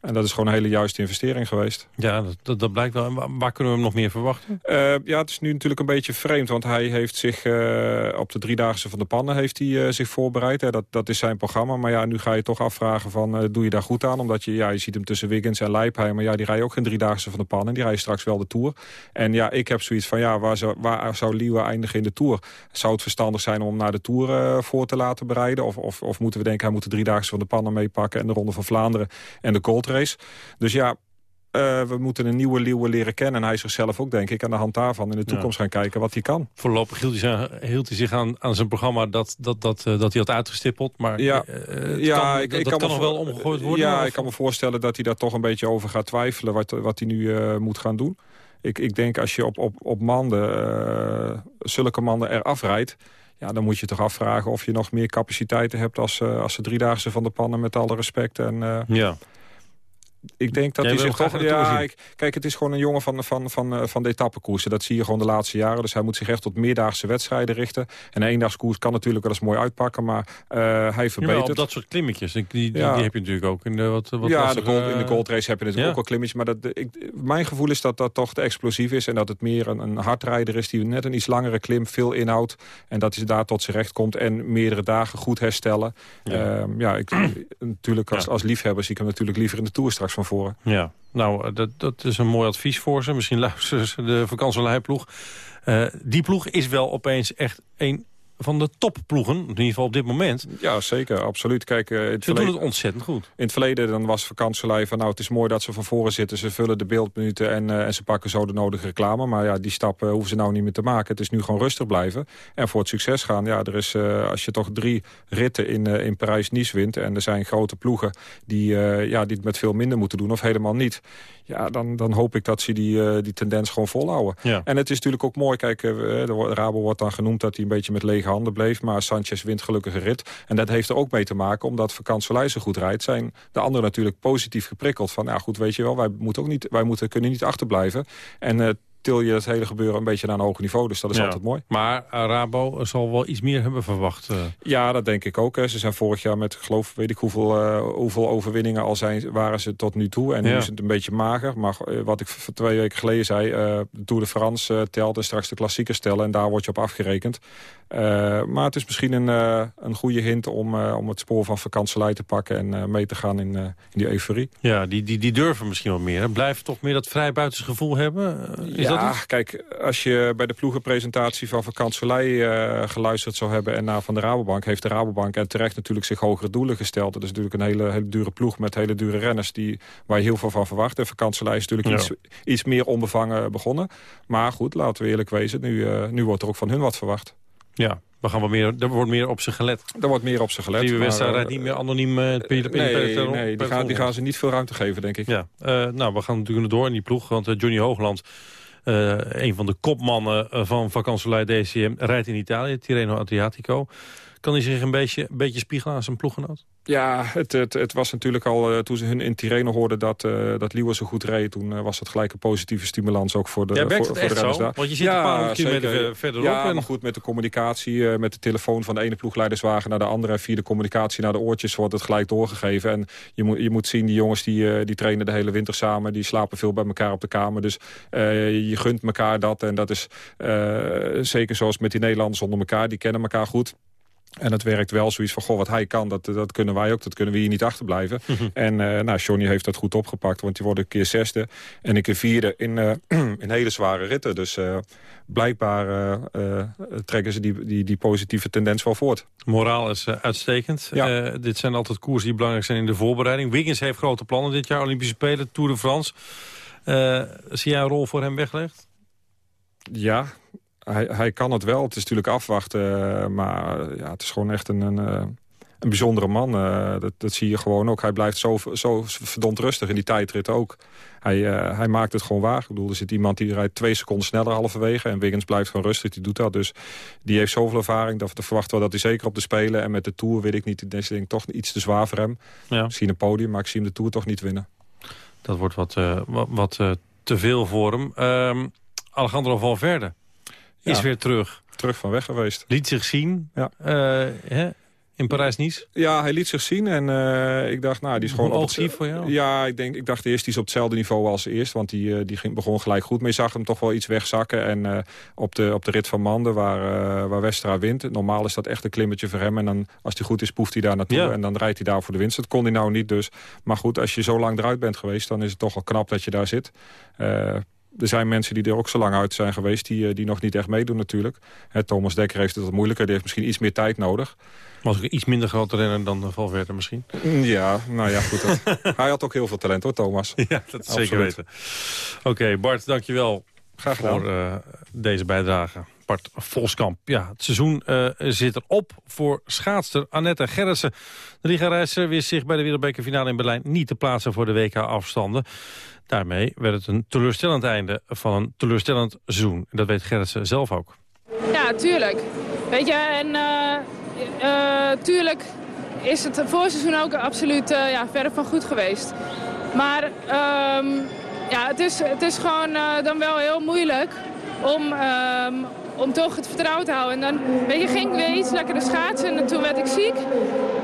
En dat is gewoon een hele juiste investering geweest. Ja, dat, dat, dat blijkt wel. Waar kunnen we hem nog meer verwachten? Uh, ja, het is nu natuurlijk een beetje vreemd. Want hij heeft zich uh, op de driedaagse van de pannen heeft hij, uh, zich voorbereid. Hè. Dat, dat is zijn programma. Maar ja, nu ga je toch afvragen van doe je daar goed aan? Omdat je, ja, je ziet hem tussen Wiggins en Leipheim. Maar ja, die rijden ook geen driedaagse van de pannen. Die rijden straks wel de Tour. En ja, ik heb zoiets van ja, waar zou, waar zou Liewe eindigen in de Tour? Zou het verstandig zijn om hem naar de Tour voor te laten bereiden? Of, of, of moeten we denken hij moet de driedaagse van de pannen meepakken... en de Ronde van Vlaanderen en de Gold Dus ja, uh, we moeten een nieuwe Leeuwen leren kennen. En hij zichzelf ook, denk ik, aan de hand daarvan in de toekomst ja. gaan kijken wat hij kan. Voorlopig hield hij, hield hij zich aan, aan zijn programma dat, dat, dat, uh, dat hij had uitgestippeld. Maar ja, uh, ja kan, ik, dat, ik kan, kan nog wel omgegooid worden? Ja, of? ik kan me voorstellen dat hij daar toch een beetje over gaat twijfelen... wat, wat hij nu moet gaan doen. Ik, ik denk als je op, op, op manden, zulke manden eraf rijdt... Ja, dan moet je toch afvragen of je nog meer capaciteiten hebt... als, als de driedaagse van de pannen, met alle respect. En, ja ik denk dat hij zich toch... Ja, ik, kijk, het is gewoon een jongen van, van, van, van de etappekoersen. Dat zie je gewoon de laatste jaren. Dus hij moet zich echt tot meerdaagse wedstrijden richten. En een eendagskoers kan natuurlijk wel eens mooi uitpakken. Maar uh, hij verbetert. Ja, op dat soort klimmetjes. Die, die, ja. die, heb je natuurlijk ook in de wat, wat Ja, lastige, de gold, in de Gold Race heb je natuurlijk ja. ook al klimmetjes. Maar dat, ik, mijn gevoel is dat dat toch te explosief is. En dat het meer een, een hardrijder is die net een iets langere klim veel inhoudt. En dat hij daar tot zijn recht komt. En meerdere dagen goed herstellen. Ja, uh, ja ik, natuurlijk als, als liefhebber zie ik hem natuurlijk liever in de Tour straks van. Ja. Nou, dat, dat is een mooi advies voor ze. Misschien luisteren ze de vakantieleiploeg. Uh, die ploeg is wel opeens echt een van de topploegen, in ieder geval op dit moment. Ja, zeker, absoluut. Kijk, uh, het ze doen het ontzettend goed. In het verleden dan was vakantielei van... nou, het is mooi dat ze van voren zitten, ze vullen de beeldminuten... en, uh, en ze pakken zo de nodige reclame. Maar ja, die stap uh, hoeven ze nou niet meer te maken. Het is nu gewoon rustig blijven en voor het succes gaan. Ja, er is, als je toch drie ritten in, in Parijs-Nice wint... en er zijn grote ploegen die, ja, die het met veel minder moeten doen... of helemaal niet, ja, dan, dan hoop ik dat ze die, die tendens gewoon volhouden. Ja. En het is natuurlijk ook mooi, kijk, de Rabo wordt dan genoemd... dat hij een beetje met lege eigen handen bleef. Maar Sanchez wint gelukkig een rit. En dat heeft er ook mee te maken, omdat Vakansolei zo goed rijdt... zijn de anderen natuurlijk positief geprikkeld. Van, ja goed, weet je wel, wij, moeten ook niet, wij moeten, kunnen niet achterblijven. En eh, til je het hele gebeuren een beetje naar een hoog niveau. Dus dat is Ja. altijd mooi. Maar eh, Rabo zal wel iets meer hebben verwacht. eh. Ja, dat denk ik ook. Hè. Ze zijn vorig jaar met, geloof, weet ik hoeveel, hoeveel overwinningen al zijn, waren ze tot nu toe. En nu is het een beetje mager. Maar wat ik twee weken geleden zei, de Tour de France telt en straks de klassiekers tellen. En daar word je op afgerekend. Eh, maar het is misschien een, eh, een goede hint om, eh, om het spoor van vakantselei te pakken en mee te gaan in, in die euforie. Ja, die, die, die durven misschien wat meer. Hè? Blijven toch meer dat vrijbuitersgevoel hebben? Is ja, dat kijk, als je bij de ploegenpresentatie van Vakantselei eh geluisterd zou hebben... en naar van de Rabobank, heeft de Rabobank en terecht natuurlijk zich hogere doelen gesteld. Dat is natuurlijk een hele, hele dure ploeg met hele dure renners... Die, waar je heel veel van verwacht. En Vakantselei is natuurlijk Ja. iets, iets meer onbevangen begonnen. Maar goed, laten we eerlijk wezen, nu, nu wordt er ook van hun wat verwacht. Ja, we gaan wat meer, er wordt meer op ze gelet. Er wordt meer op ze gelet. Maar, Wester eh, rijdt niet meer anoniem uh, Nee, nee die, gaan, die gaan ze niet veel ruimte geven, denk ik. Ja, eh, nou, we gaan natuurlijk door in die ploeg. Want Johnny Hoogland, een van de kopmannen van vakantselei DCM... rijdt in Italië, Tirreno Adriatico. Kan hij zich een beetje, een beetje spiegelen aan zijn ploeggenoot? Ja, het, het, het was natuurlijk al eh, toen ze hun in Tirreno hoorden dat, eh dat Lewis zo goed reed. Toen eh, was dat gelijk een positieve stimulans ook voor de, Ja, voor, het voor de renners zo? daar. Want je zit een paar honderd kilometer verderop Ja, en- maar goed, met de communicatie, met de telefoon van de ene ploegleiderswagen naar de andere. En via de communicatie naar de oortjes wordt het gelijk doorgegeven. En je moet, je moet zien, die jongens die, die trainen de hele winter samen. Die slapen veel bij elkaar op de kamer. Dus je gunt elkaar dat. En dat is zeker zoals met die Nederlanders onder elkaar. Die kennen elkaar goed. En het werkt wel zoiets van, goh, wat hij kan, dat, dat kunnen wij ook. Dat kunnen we hier niet achterblijven. En eh nou, Johnny heeft dat goed opgepakt, want die wordt een keer zesde. En een keer vierde in, eh, in hele zware ritten. Dus eh, blijkbaar trekken ze die, die, die positieve tendens wel voort. Moraal is uitstekend. Eh, dit zijn altijd koersen die belangrijk zijn in de voorbereiding. Wiggins heeft grote plannen dit jaar. Olympische Spelen, Tour de France. Zie jij een rol voor hem weggelegd? Ja, hij, hij kan het wel. Het is natuurlijk afwachten. eh, Maar ja, het is gewoon echt een, een, eh, een bijzondere man. Eh, dat, dat zie je gewoon ook. Hij blijft zo, zo verdomd rustig in die tijdrit ook. Hij, hij maakt het gewoon waar. Ik bedoel, er zit iemand die rijdt twee seconden sneller halverwege. En Wiggins blijft gewoon rustig, die doet dat. Dus die heeft zoveel ervaring. Dat we verwachten wel dat hij zeker op de Spelen. En met de Tour weet ik niet. Ding toch iets te zwaar voor hem. Ja. Misschien een podium, maar ik zie hem de Tour toch niet winnen. Dat wordt wat, wat, wat te veel voor hem. Ehm, Alejandro Valverde is weer terug. Terug van weg geweest. Liet zich zien Ja. eh, hè, in Parijs-Nice. Ja, hij liet zich zien en eh, ik dacht, nou, die is gewoon... Hoe op voor jou? Ja, ik, denk, ik dacht eerst, die is op hetzelfde niveau als eerst. Want die, eh, die ging, begon gelijk goed. Maar je zag hem toch wel iets wegzakken. En op, de, op de rit van Manden, waar, waar Westra wint... normaal is dat echt een klimmetje voor hem. En dan, als hij goed is, poeft hij daar naartoe. Ja. En dan rijdt hij daar voor de winst. Dat kon hij nou niet dus. Maar goed, als je zo lang eruit bent geweest... dan is het toch wel knap dat je daar zit. Er zijn mensen die er ook zo lang uit zijn geweest... die, eh, die nog niet echt meedoen natuurlijk. Hè, Thomas Dekker heeft het wat moeilijker. Die heeft misschien iets meer tijd nodig. Was ook iets minder grote renner dan eh, Valverde misschien. Ja, nou ja, goed. dat- hij had ook heel veel talent hoor, Thomas. Ja, dat is zeker weten. Oké, Bart, dankjewel Graag gedaan. voor eh, deze bijdrage. Bart Volskamp. Ja, het seizoen eh, zit erop voor schaatster Annette Gerritsen. De Riga-reizer wist zich bij de wereldbekerfinale in Berlijn niet te plaatsen voor de WK-afstanden. Daarmee werd het een teleurstellend einde van een teleurstellend seizoen. En dat weet Gerritsen zelf ook. Ja, tuurlijk. Weet je, en eh, tuurlijk is het voorseizoen ook absoluut eh, ja, verre van goed geweest. Maar ehm, ja, het, is, het is gewoon dan wel heel moeilijk om, ehm, om toch het vertrouwen te houden. En dan weet je, ging ik weer iets lekkerder schaatsen en toen werd ik ziek.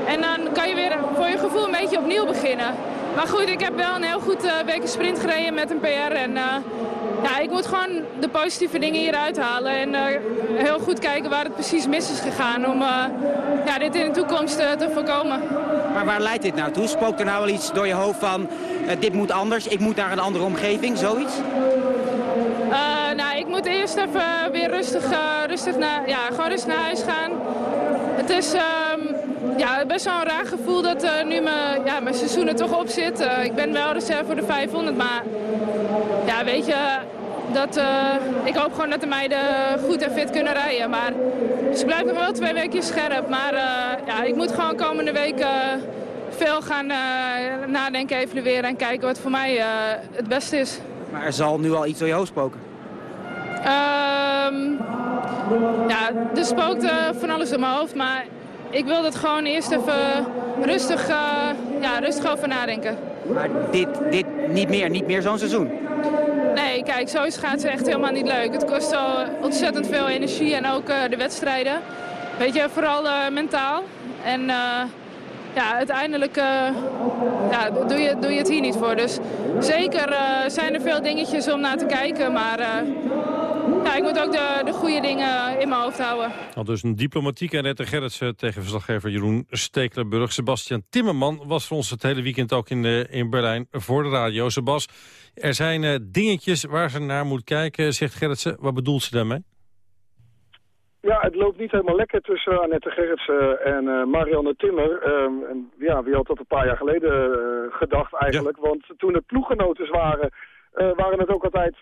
En dan kan je weer voor je gevoel een beetje opnieuw beginnen. Maar goed, ik heb wel een heel goed uh, sprint gereden met een PR. En uh, ja, ik moet gewoon de positieve dingen hieruit halen. En uh, heel goed kijken waar het precies mis is gegaan. Om ja, dit in de toekomst te voorkomen. Maar waar leidt dit nou toe? Spookt er nou wel iets door je hoofd van... Dit moet anders, ik moet naar een andere omgeving, zoiets? Uh, nou, ik moet eerst even weer rustig, uh, rustig, naar, ja, gewoon rustig naar huis gaan. Het is um, ja, best wel een raar gevoel dat uh, nu mijn, ja, mijn seizoen er toch op zit. Ik ben wel reserve voor de 500, maar ja, weet je, dat, ik hoop gewoon dat de meiden goed en fit kunnen rijden. Maar, ik blijf nog wel twee weken scherp, maar ja, ik moet gewoon komende week veel gaan nadenken, evalueren en kijken wat voor mij het beste is. Maar er zal nu al iets door je hoofd spoken? Um, ja, er spookt eh, van alles in mijn hoofd, maar ik wil het gewoon eerst even rustig, eh, ja, rustig over nadenken. Maar dit, dit niet meer, niet meer zo'n seizoen. Nee, kijk, zo is schaatsen echt helemaal niet leuk. Het kost al ontzettend veel energie en ook eh, de wedstrijden. Weet je, vooral mentaal. En ja, uiteindelijk eh, ja, doe, je, doe je het hier niet voor. Dus zeker eh, zijn er veel dingetjes om naar te kijken, maar eh, ja, ik moet ook de, de goede dingen in mijn hoofd houden. Al dus een diplomatieke Annette Gerritsen tegen verslaggever Jeroen Stekelenburg. Sebastian Timmerman was voor ons het hele weekend ook in, in Berlijn voor de radio. Sebas, er zijn dingetjes waar ze naar moet kijken, zegt Gerritsen. Wat bedoelt ze daarmee? Ja, het loopt niet helemaal lekker tussen Annette Gerritsen en eh, Marianne Timmer. Ehm, en ja, wie had dat een paar jaar geleden eh, gedacht eigenlijk? Want toen het ploeggenoten waren, eh, waren het ook altijd,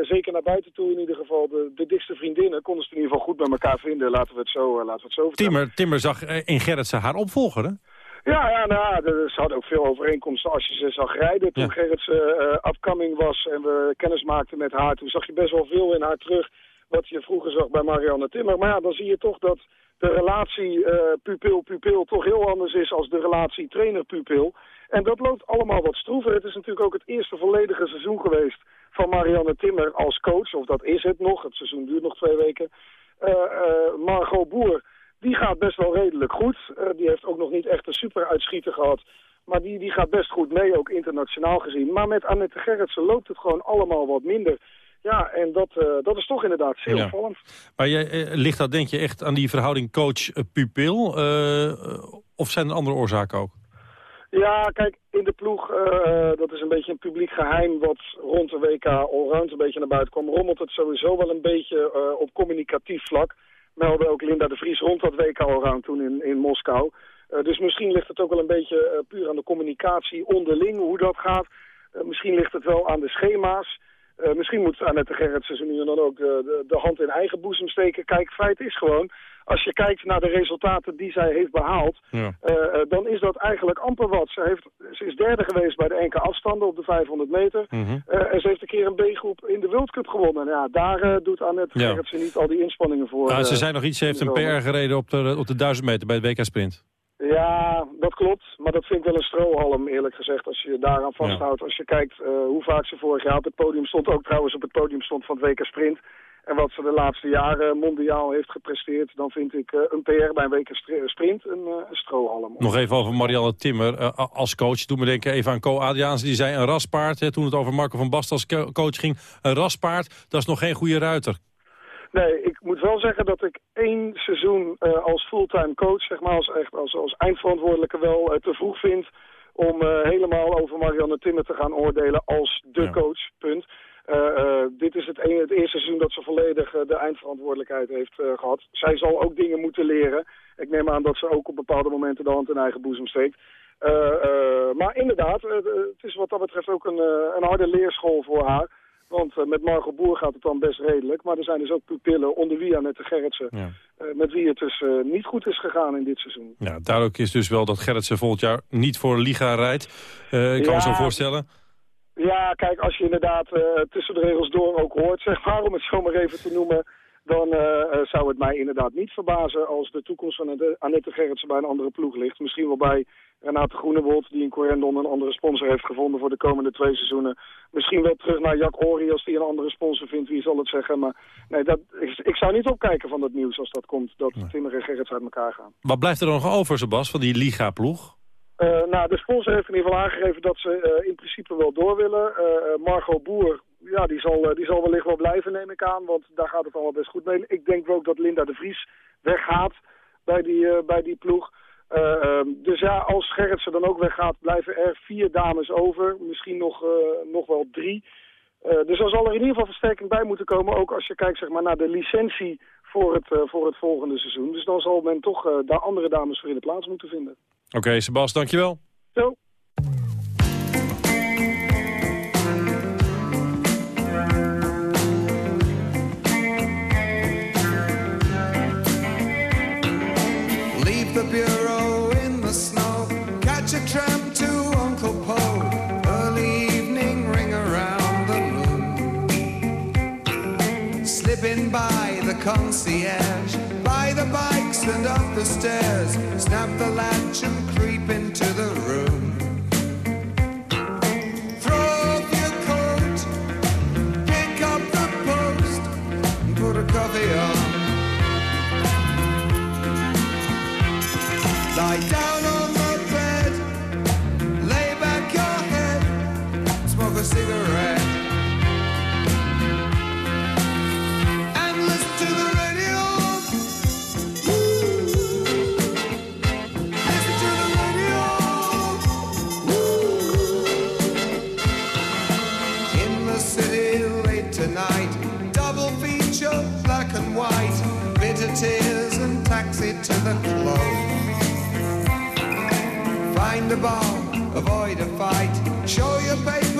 zeker naar buiten toe in ieder geval, de, de dichtste vriendinnen. Konden ze in ieder geval goed met elkaar vinden, laten we het zo, laten we het zo vertellen. Timmer, Timmer zag in Gerritsen haar opvolger, hè? Ja, ja, nou, ja, ze hadden ook veel overeenkomsten als je ze zag rijden. Toen Gerritsen eh, upcoming was en we kennis maakten met haar, toen zag je best wel veel in haar terug wat je vroeger zag bij Marianne Timmer. Maar ja, dan zie je toch dat de relatie eh, pupil-pupil toch heel anders is als de relatie trainer-pupil. En dat loopt allemaal wat stroever. Het is natuurlijk ook het eerste volledige seizoen geweest van Marianne Timmer als coach. Of dat is het nog. Het seizoen duurt nog twee weken. Eh, eh, Margot Boer, die gaat best wel redelijk goed. Eh, die heeft ook nog niet echt een super uitschieter gehad. Maar die, die gaat best goed mee, ook internationaal gezien. Maar met Annette Gerritsen loopt het gewoon allemaal wat minder. Ja, en dat, eh, dat is toch inderdaad zeer Ja. opvallend. Maar jij, eh, ligt dat denk je echt aan die verhouding coach-pupil? eh, of zijn er andere oorzaken ook? Ja, kijk, in de ploeg, dat is een beetje een publiek geheim wat rond de WK Allround een beetje naar buiten kwam. Rommelt het sowieso wel een beetje op communicatief vlak. Meldde ook Linda de Vries rond dat WK Allround toen in, in Moskou. Dus misschien ligt het ook wel een beetje puur aan de communicatie onderling, hoe dat gaat. Misschien ligt het wel aan de schema's. Eh, misschien moet Annette Gerritsen ze nu en dan ook de, de, de hand in eigen boezem steken. Kijk, feit is gewoon, als je kijkt naar de resultaten die zij heeft behaald... Ja. eh, eh, dan is dat eigenlijk amper wat. Ze, heeft, ze is derde geweest bij de enkele afstanden op de 500 meter. Mhm. Eh, en ze heeft een keer een B-groep in de World Cup gewonnen. En ja, daar eh, doet Annette Ja. Gerritsen niet al die inspanningen voor. Ah, ze eh, zei nog iets, ze heeft een. PR gereden op de, op de 1000 meter bij het WK Sprint. Ja, dat klopt. Maar dat vind ik wel een strohalm, eerlijk gezegd, als je je daaraan vasthoudt. Als je kijkt eh, hoe vaak ze vorig jaar op het podium stond, ook trouwens op het podium stond van het WK Sprint. En wat ze de laatste jaren mondiaal heeft gepresteerd, dan vind ik eh, een PR bij een WK Str- Sprint een, eh, een strohalm. Nog even over Marianne Timmer eh, als coach. Doe me denken even aan Co Adriaanse. Die zei een raspaard, hè, toen het over Marco van Basten als co- coach ging. Een raspaard, dat is nog geen goede ruiter. Nee, ik moet wel zeggen dat ik één seizoen eh, als fulltime coach, zeg maar, als, echt, als, als eindverantwoordelijke wel eh, te vroeg vind om eh, helemaal over Marianne Timmer te gaan oordelen als de coach, punt. Dit is het, ene, het eerste seizoen dat ze volledig de eindverantwoordelijkheid heeft eh, gehad. Zij zal ook dingen moeten leren. Ik neem aan dat ze ook op bepaalde momenten de hand in eigen boezem steekt. Maar inderdaad, het is wat dat betreft ook een, een harde leerschool voor haar. Want eh, met Margot Boer gaat het dan best redelijk. Maar er zijn dus ook pupillen onder wie Annette Gerritsen. eh, met wie het dus eh, niet goed is gegaan in dit seizoen. Ja, duidelijk is dus wel dat Gerritsen volgend jaar niet voor Liga rijdt. Ik kan me Ja. zo voorstellen. Ja, kijk, als je inderdaad tussen de regels door ook hoort, zeg maar, om het zo maar even te noemen... dan eh, eh, zou het mij inderdaad niet verbazen als de toekomst van Annette- Gerritsen bij een andere ploeg ligt. Misschien wel bij Renate Groenewold, die in Corendon een andere sponsor heeft gevonden voor de komende twee seizoenen. Misschien wel terug naar Jack Ori als die een andere sponsor vindt, wie zal het zeggen. Maar nee, dat, ik, ik zou niet opkijken van dat nieuws als dat komt, dat Timmer en Gerrits uit elkaar gaan. Wat blijft er dan nog over, Sebas, van die Liga-ploeg? Eh, nou, de sponsor heeft in ieder geval aangegeven dat ze in principe wel door willen. Eh, Margot Boer, ja, die zal, eh, die zal wellicht wel blijven, neem ik aan. Want daar gaat het allemaal best goed mee. Ik denk ook dat Linda de Vries weggaat bij die, eh, bij die ploeg. Eh, ehm, dus ja, als Gerritsen dan ook weggaat, blijven er vier dames over. Misschien nog, nog wel drie. Dus er zal er in ieder geval versterking bij moeten komen. Ook als je kijkt zeg maar, naar de licentie voor het, voor het volgende seizoen. Dus dan zal men toch daar andere dames voor in de plaats moeten vinden. Oké, Sebas, dankjewel. Zo. The bureau in the snow. Catch a tram to Uncle Poe. Early evening ring around the moon. Slipping by the concierge. By the bikes and up the stairs. Snap the latch and creep into Lie down to fight. Show your paper.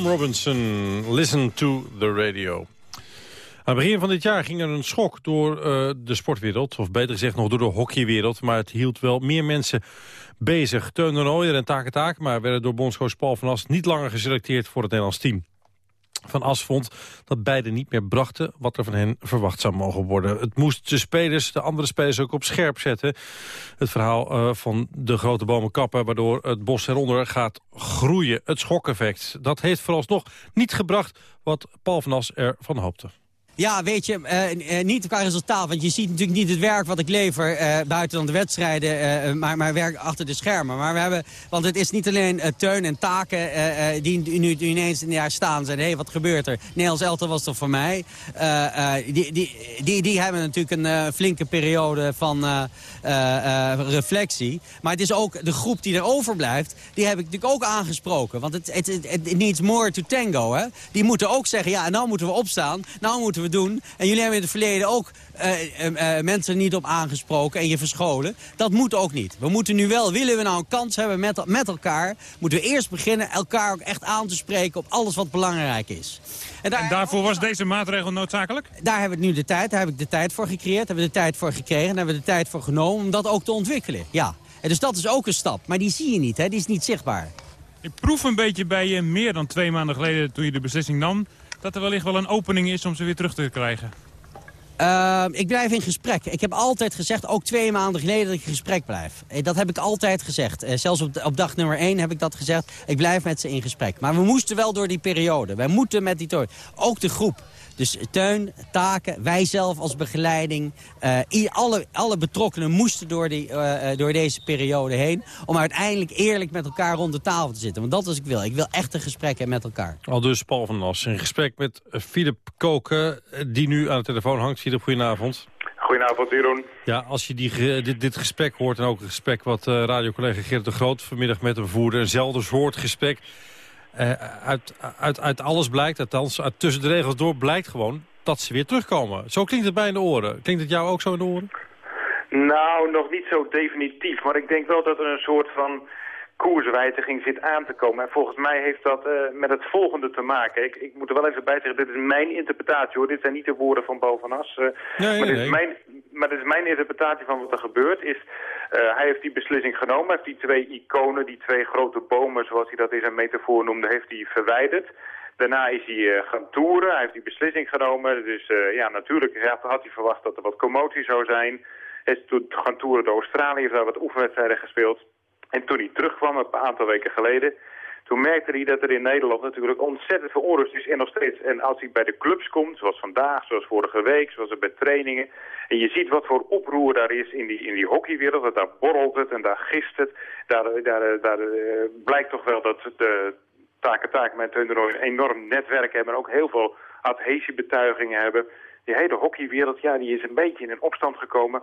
Tom Robinson, Listen to the Radio. Aan het begin van dit jaar ging er een schok door eh, de sportwereld. Of beter gezegd nog door de hockeywereld. Maar het hield wel meer mensen bezig. Teun de Nooijer en Take Taak, maar werden door bondscoach Paul van As niet langer geselecteerd voor het Nederlands team. Van As vond dat beide niet meer brachten wat er van hen verwacht zou mogen worden. Het moest de spelers, de andere spelers ook op scherp zetten. Het verhaal eh, van de grote bomen kappen... waardoor het bos eronder gaat groeien. Het schokeffect. Dat heeft vooralsnog niet gebracht wat Paul van As ervan hoopte. Ja, weet je, eh, eh, niet qua resultaat. Want je ziet natuurlijk niet het werk wat ik lever eh, buiten dan de wedstrijden. maar, maar werk achter de schermen. Maar we hebben, want het is niet alleen teun en taken die nu, ineens in jaar staan. Zeiden, hé, hey, wat gebeurt er? Nederlands Elftal was toch voor mij? Die, die, die, die hebben natuurlijk een flinke periode van reflectie. Maar het is ook de groep die er overblijft. Die heb ik natuurlijk ook aangesproken. Want het, needs more to tango. Hè? Die moeten ook zeggen, ja, nou moeten we opstaan. Nou moeten we doen. En jullie hebben in het verleden ook eh, eh, eh, mensen niet op aangesproken en je verscholen. Dat moet ook niet. We moeten nu wel, willen we nou een kans hebben met, met elkaar... moeten we eerst beginnen elkaar ook echt aan te spreken op alles wat belangrijk is. En, daar, En daarvoor was deze maatregel noodzakelijk? daar hebben we nu de tijd, daar heb ik de tijd voor gecreëerd. Daar hebben we de tijd voor gekregen. Daar hebben we de tijd voor genomen om dat ook te ontwikkelen. Ja. En dus dat is ook een stap. Maar die zie je niet, hè? die is niet zichtbaar. Ik proef een beetje bij je, meer dan twee maanden geleden toen je de beslissing nam... dat er wellicht wel een opening is om ze weer terug te krijgen. Ehm, ik blijf in gesprek. Ik heb altijd gezegd, ook twee maanden geleden, dat ik in gesprek blijf. Eh, Dat heb ik altijd gezegd. Eh, zelfs op, op dag nummer één heb ik dat gezegd. Ik blijf met ze in gesprek. Maar we moesten wel door die periode. Wij moeten met die. Ook de groep. Dus Teun, taken, wij zelf als begeleiding. eh, alle, alle betrokkenen moesten door, die, eh, eh, door deze periode heen... om uiteindelijk eerlijk met elkaar rond de tafel te zitten. Want dat is wat ik wil. Ik wil echte gesprekken met elkaar. Al dus Paul van Nas in gesprek met Philip Koken, die nu aan de telefoon hangt. Philip, goedenavond. Goedenavond, Jeroen. Ja, als je die, dit, dit gesprek hoort en ook het gesprek wat eh radiocollega Geert de Groot vanmiddag met hem voerde, een zelden soort gesprek. Eh, uit, uit, uit alles blijkt, althans uit tussen de regels door, blijkt gewoon dat ze weer terugkomen. Zo klinkt het bij in de oren. Klinkt het jou ook zo in de oren? Nou, nog niet zo definitief, maar ik denk wel dat er een soort van koerswijziging zit aan te komen. En volgens mij heeft dat eh, met het volgende te maken. Ik, ik moet er wel even bij zeggen, dit is mijn interpretatie hoor. Dit zijn niet de woorden van Bovenas. eh, Nee, maar, dit nee. Is mijn, maar dit is mijn interpretatie van wat er gebeurt. Is, eh, hij heeft die beslissing genomen. Hij heeft die twee iconen, die twee grote bomen, zoals hij dat in zijn metafoor noemde, heeft hij verwijderd. Daarna is hij gaan toeren. Hij heeft die beslissing genomen. Dus ja, natuurlijk had, had hij verwacht dat er wat commotie zou zijn. Hij is toen gaan toeren door Australië, heeft daar wat oefenwedstrijden gespeeld. En toen hij terugkwam, een aantal weken geleden, toen merkte hij dat er in Nederland natuurlijk ontzettend veel onrust is en nog steeds. En als hij bij de clubs komt, zoals vandaag, zoals vorige week, zoals er bij trainingen. En je ziet wat voor oproer daar is in die, in die hockeywereld, dat daar borrelt het en daar gist het. Daar, daar, daar eh, blijkt toch wel dat de taken taken met Rooij een enorm netwerk hebben en ook heel veel adhesiebetuigingen hebben. Die hele hockeywereld, ja, die is een beetje in een opstand gekomen.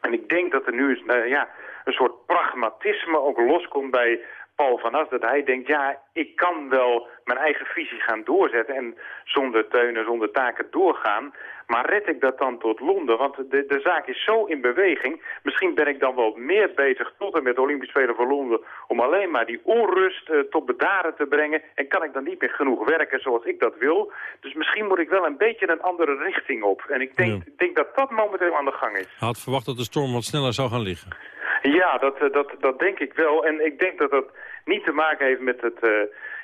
En ik denk dat er nu eens, eh, ja, een soort pragmatisme ook loskomt bij Paul van As. Dat hij denkt, ja, ik kan wel mijn eigen visie gaan doorzetten en zonder teunen, zonder taken doorgaan. Maar red ik dat dan tot Londen? Want de, de zaak is zo in beweging. Misschien ben ik dan wel meer bezig tot en met de Olympische Spelen van Londen... om alleen maar die onrust eh, tot bedaren te brengen. En kan ik dan niet meer genoeg werken zoals ik dat wil. Dus misschien moet ik wel een beetje een andere richting op. En ik denk, denk dat dat momenteel aan de gang is. Had verwacht dat de storm wat sneller zou gaan liggen. Ja, dat, eh, dat, dat denk ik wel. En ik denk dat dat niet te maken heeft met, het, eh,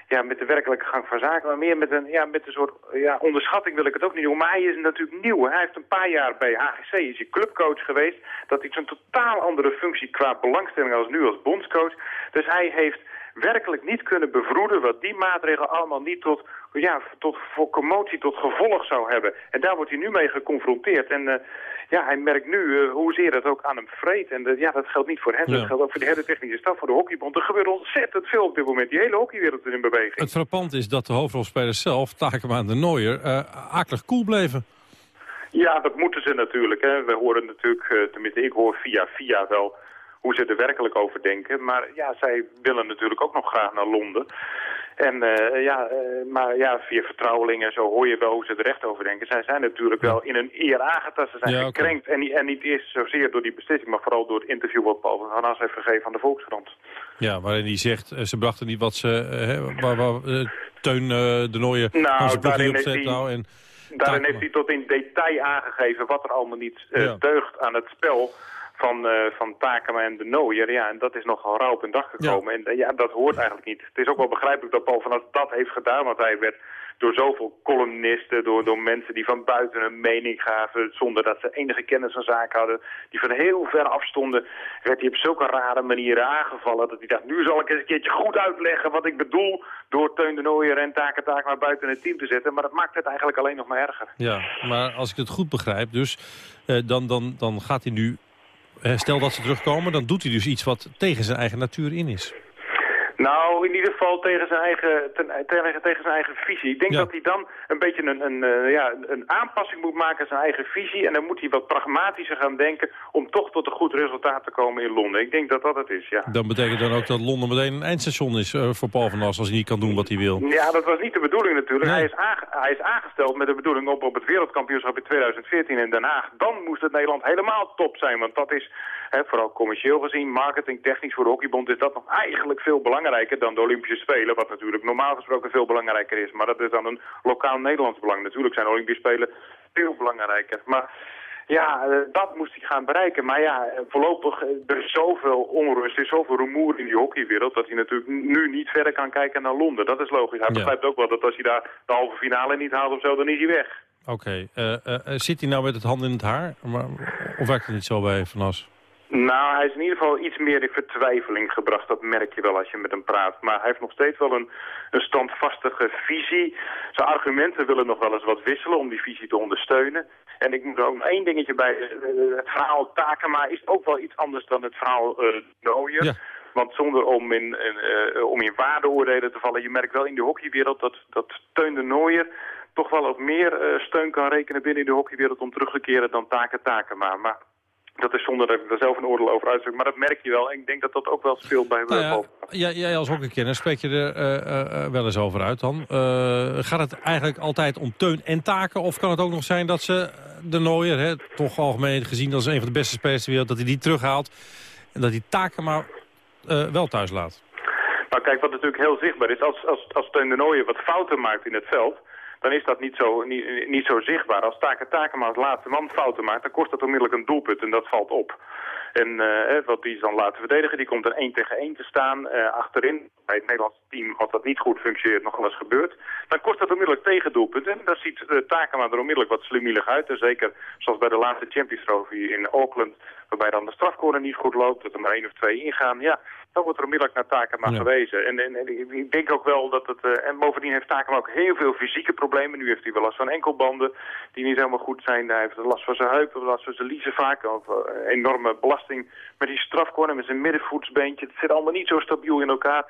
ja, met de werkelijke gang van zaken, maar meer met een, ja, met een soort ja, onderschatting wil ik het ook niet doen. Maar hij is natuurlijk nieuw. Hij heeft een paar jaar bij HGC, is hij clubcoach geweest. Dat is een totaal andere functie qua belangstelling als nu als bondscoach. Dus hij heeft werkelijk niet kunnen bevroeden wat die maatregelen allemaal niet tot, ja, tot voor commotie, tot gevolg zou hebben. En daar wordt hij nu mee geconfronteerd. En eh, ja, hij merkt nu eh, hoezeer het ook aan hem vreet. En ja, dat geldt niet voor hem, Ja. dat geldt ook voor de hele technische staf, voor de hockeybond. Er gebeurt ontzettend veel op dit moment. Die hele hockeywereld is in beweging. Het frappant is dat de hoofdrolspelers zelf, Takema en de Nooier, eh akelig koel bleven. Ja, dat moeten ze natuurlijk. Hè. We horen natuurlijk, eh, tenminste ik hoor via via wel hoe ze er werkelijk over denken. Maar ja, zij willen natuurlijk ook nog graag naar Londen. En eh, ja, eh, maar ja, via vertrouwelingen en zo hoor je wel hoe ze er echt over denken. Zij zijn natuurlijk wel in een eer aangetast. Ze zijn Ja, gekrenkt. En, niet- en niet eerst zozeer door die beslissing, maar vooral door het interview wat Paul van As heeft gegeven aan de Volkskrant. Ja, waarin hij zegt, eh, ze brachten niet wat ze... hè, waar, waar, Teun de Nooier Nou, daarin niet op heeft zet hij- nou en Daarin heeft hij tot in detail aangegeven wat er allemaal niet Ja. deugt aan het spel van, eh van Takema en de Nooier. Ja, en dat is nogal rauw op een dag gekomen. En eh, ja, dat hoort eigenlijk niet. Het is ook wel begrijpelijk dat Paul van As dat heeft gedaan, want hij werd door zoveel columnisten, door, door mensen die van buiten een mening gaven, zonder dat ze enige kennis van zaken hadden, die van heel ver afstonden, werd hij op zulke rare manieren aangevallen, dat hij dacht, nu zal ik eens een keertje goed uitleggen wat ik bedoel, door Teun de Nooier en Taken Takema buiten het team te zetten. Maar dat maakt het eigenlijk alleen nog maar erger. Ja, maar als ik het goed begrijp, dus eh, dan, dan, dan gaat hij nu... eh, stel dat ze terugkomen, dan doet hij dus iets wat tegen zijn eigen natuur in is. Nou, in ieder geval tegen zijn eigen, ten, tegen, tegen zijn eigen visie. Ik denk dat hij dan een beetje een, een, eh, ja, een aanpassing moet maken aan zijn eigen visie. En dan moet hij wat pragmatischer gaan denken om toch tot een goed resultaat te komen in Londen. Ik denk dat dat het is, ja. Dan betekent dan ook dat Londen meteen een eindstation is eh, voor Paul van As... als hij niet kan doen wat hij wil. Ja, dat was niet de bedoeling natuurlijk. Hij, is hij is aangesteld met de bedoeling op, op het wereldkampioenschap in 2014 in Den Haag. Dan moest het Nederland helemaal top zijn, want dat is, vooral commercieel gezien, marketingtechnisch voor de hockeybond, is dat nog eigenlijk veel belangrijker dan de Olympische Spelen, wat natuurlijk normaal gesproken veel belangrijker is. Maar dat is dan een lokaal Nederlands belang. Natuurlijk zijn de Olympische Spelen veel belangrijker. Maar ja, eh, dat moest hij gaan bereiken. Maar ja, eh, voorlopig, eh, er is zoveel onrust, er is zoveel rumoer in die hockeywereld... dat hij natuurlijk nu niet verder kan kijken naar Londen. Dat is logisch. Hij Ja. begrijpt ook wel dat als hij daar de halve finale niet haalt of zo, dan is hij weg. Oké, zit hij nou met het hand in het haar? Maar, of werkt het niet zo bij Van As? Nou, hij is in ieder geval iets meer in vertwijfeling gebracht. Dat merk je wel als je met hem praat. Maar hij heeft nog steeds wel een, een standvastige visie. Zijn argumenten willen nog wel eens wat wisselen om die visie te ondersteunen. En ik moet er ook nog één dingetje bij. eh, Het verhaal Takema is ook wel iets anders dan het verhaal eh Nooier. Want zonder om in, eh, om in waardeoordelen te vallen... je merkt wel in de hockeywereld dat, dat Teun de Nooier toch wel op meer eh, steun kan rekenen binnen de hockeywereld om terug te keren dan Taken Takema. Maar dat is zonder dat ik er zelf een oordeel over uitspreek. Maar dat merk je wel. En ik denk dat dat ook wel speelt bij Nou ja, Wolf. jij, als hockeykenner spreek je er eh, eh, eh, wel eens over uit dan. Gaat het eigenlijk altijd om teun en taken? Of kan het ook nog zijn dat ze de Nooier, hè, toch algemeen gezien als een van de beste spelers ter wereld, dat hij die terughaalt en dat die taken maar wel thuis laat? Nou kijk, wat natuurlijk heel zichtbaar is, als, als, als Teun de Nooijer wat fouten maakt in het veld, dan is dat niet zo, niet, niet zo zichtbaar. Als Taken Takema als laatste man fouten maakt, dan kost dat onmiddellijk een doelpunt en dat valt op. En eh, hè, wat die is dan laten verdedigen, die komt er één tegen één te staan eh, achterin. Bij het Nederlandse team, als dat niet goed functioneert, nog eens gebeurt. Dan kost dat onmiddellijk tegendoelpunt. En dan ziet uh, Takema er onmiddellijk wat slimielig uit. En zeker zoals bij de laatste Champions Trophy in Auckland, waarbij dan de strafcorner niet goed loopt, dat er maar één of twee ingaan. Ja, dan wordt er onmiddellijk naar Takema Ja. gewezen. En, en, en ik- denk ook wel dat het... eh, en bovendien heeft Takema ook heel veel fysieke problemen. Nu heeft hij wel last van enkelbanden die niet helemaal goed zijn. Hij heeft last van zijn heupen, last van zijn liezen vaak. Of, enorme belasting met die strafcorner, met zijn middenvoetsbeentje. Het zit allemaal niet zo stabiel in elkaar.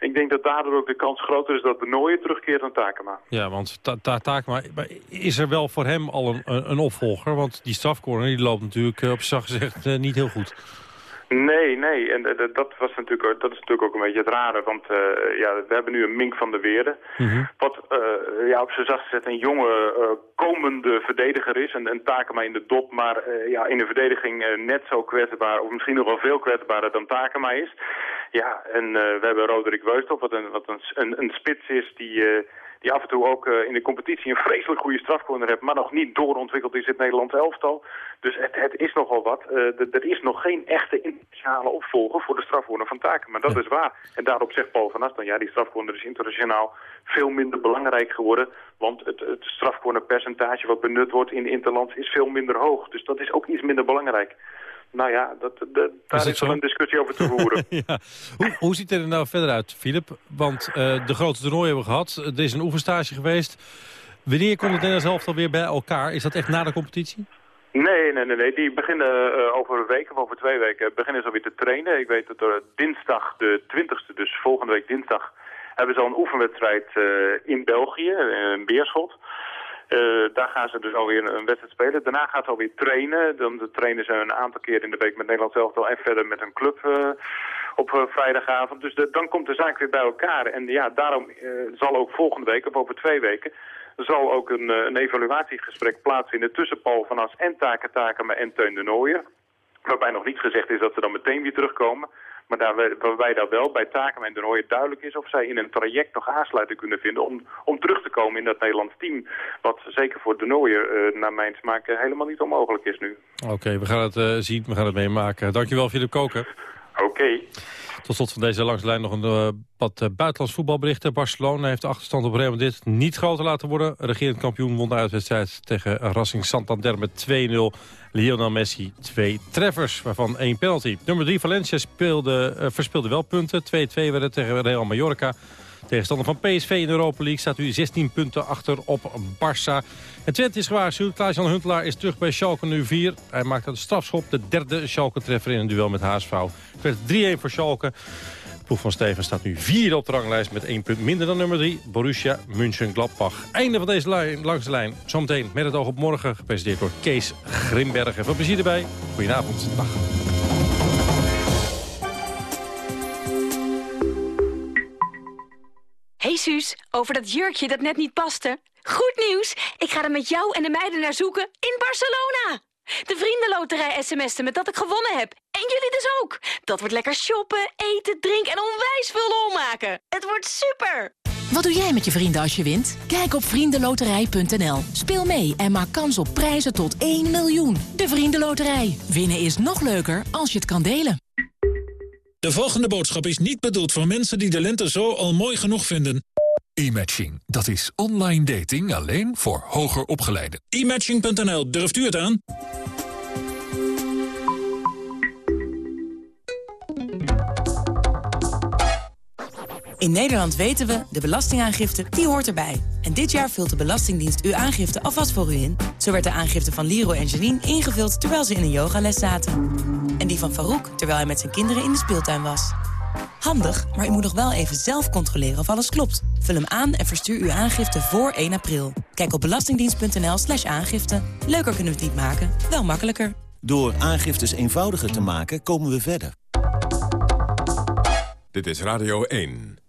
Ik denk dat daardoor ook de kans groter is dat de Nooier terugkeert aan Takema. Ja, want ta ta Takema, is er wel voor hem al een, een opvolger? Want die strafcorner die loopt natuurlijk eh, op zacht gezegd eh, niet heel goed. Nee, nee. En eh, dat, was natuurlijk, dat is natuurlijk ook een beetje het rare. Want eh, ja, we hebben nu een Mink van de Weerde. Wat eh, ja, op zijn zacht gezegd een jonge komende verdediger is. En, en Takema in de dop, maar ja, in de verdediging net zo kwetsbaar. Of misschien nog wel veel kwetsbaarder dan Takema is. Ja, en we hebben Roderick Weusthof, wat, een, wat een, een, een spits is die... die af en toe ook eh, in de competitie een vreselijk goede strafcorner heeft, maar nog niet doorontwikkeld is in het Nederlands elftal. Dus het, het is nogal wat. Eh, er is nog geen echte internationale opvolger voor de strafcorner van Taken, maar dat is waar. En daarop zegt Paul van Aston, ja, die strafcorner is internationaal veel minder belangrijk geworden, want het, het strafcornerpercentage wat benut wordt in Interlands is veel minder hoog. Dus dat is ook iets minder belangrijk. Nou ja, dat, dat- daar is, zo? wel een discussie over te voeren. ja. hoe, hoe ziet het er nou verder uit, Filip? Want eh, de grote toernooi hebben we gehad. Er is een oefenstage geweest. Wanneer komt het Nederlands elftal weer bij elkaar? Is dat echt na de competitie? Nee, nee, nee, nee. Die beginnen eh, over een week of over twee weken beginnen ze alweer te trainen. Ik weet dat er dinsdag de 20ste, dus volgende week dinsdag, hebben ze al een oefenwedstrijd eh, in België, in Beerschot. Eh, daar gaan ze dus alweer een wedstrijd spelen. Daarna gaat ze alweer trainen. Dan trainen ze een aantal keer in de week met Nederland elftal en verder met een club eh, op eh, vrijdagavond. Dus dan komt de zaak weer bij elkaar. En ja, daarom zal ook volgende week of over twee weken zal ook een, een evaluatiegesprek plaatsvinden tussen Paul van As en Taken Takema en Teun de Nooijer. Waarbij nog niet gezegd is dat ze dan meteen weer terugkomen. Maar daar, waarbij dat wel bij Takema en de Nooijer duidelijk is of zij in een traject nog aansluiting kunnen vinden om, om terug te komen in dat Nederlands team. Wat zeker voor de Nooijer eh, naar mijn smaak eh, helemaal niet onmogelijk is nu. Oké, we gaan het eh, zien. We gaan het meemaken. Dankjewel, Filip Koker. Oké. Tot slot van deze langs de lijn nog een eh, wat eh, buitenlands voetbalberichten. Barcelona heeft de achterstand op Real Madrid niet groter laten worden. Regerend kampioen won de uitwedstrijd tegen Racing Santander met 2-0. Lionel Messi twee treffers, waarvan één penalty. Nummer 3 Valencia speelde, eh, verspeelde wel punten. 2-2 werden tegen Real Mallorca. Tegenstander van PSV in de Europa League staat nu 16 punten achter op Barça. En Twente is gewaarschuwd. Klaas-Jan Huntelaar is terug bij Schalke nu 4. Hij maakt de strafschop de derde Schalke-treffer in een duel met HSV. Het werd 3-1 voor Schalke. Ploeg van Steven staat nu vierde op de ranglijst met één punt minder dan nummer 3. Borussia München-Gladbach. Einde van deze lijn, langs de lijn. Zometeen met het oog op morgen. Gepresenteerd door Kees Grimbergen. Veel plezier erbij. Goedenavond. Dag. Suus, over dat jurkje dat net niet paste. Goed nieuws, ik ga er met jou en de meiden naar zoeken in Barcelona. De vriendenloterij sms'te met dat ik gewonnen heb. En jullie dus ook. Dat wordt lekker shoppen, eten, drinken en onwijs veel lol maken. Het wordt super. Wat doe jij met je vrienden als je wint? Kijk op vriendenloterij.nl. Speel mee en maak kans op prijzen tot 1 miljoen. De Vriendenloterij. Winnen is nog leuker als je het kan delen. De volgende boodschap is niet bedoeld voor mensen die de lente zo al mooi genoeg vinden. E-matching, dat is online dating alleen voor hoger opgeleiden. E-matching.nl, durft u het aan? In Nederland weten we, de belastingaangifte, die hoort erbij. En dit jaar vult de Belastingdienst uw aangifte alvast voor u in. Zo werd de aangifte van Liro en Janine ingevuld terwijl ze in een yogales zaten. En die van Farouk terwijl hij met zijn kinderen in de speeltuin was. Handig, maar u moet nog wel even zelf controleren of alles klopt. Vul hem aan en verstuur uw aangifte voor 1 april. Kijk op belastingdienst.nl slash aangifte. Leuker kunnen we het niet maken, wel makkelijker. Door aangiftes eenvoudiger te maken komen we verder. Dit is Radio 1.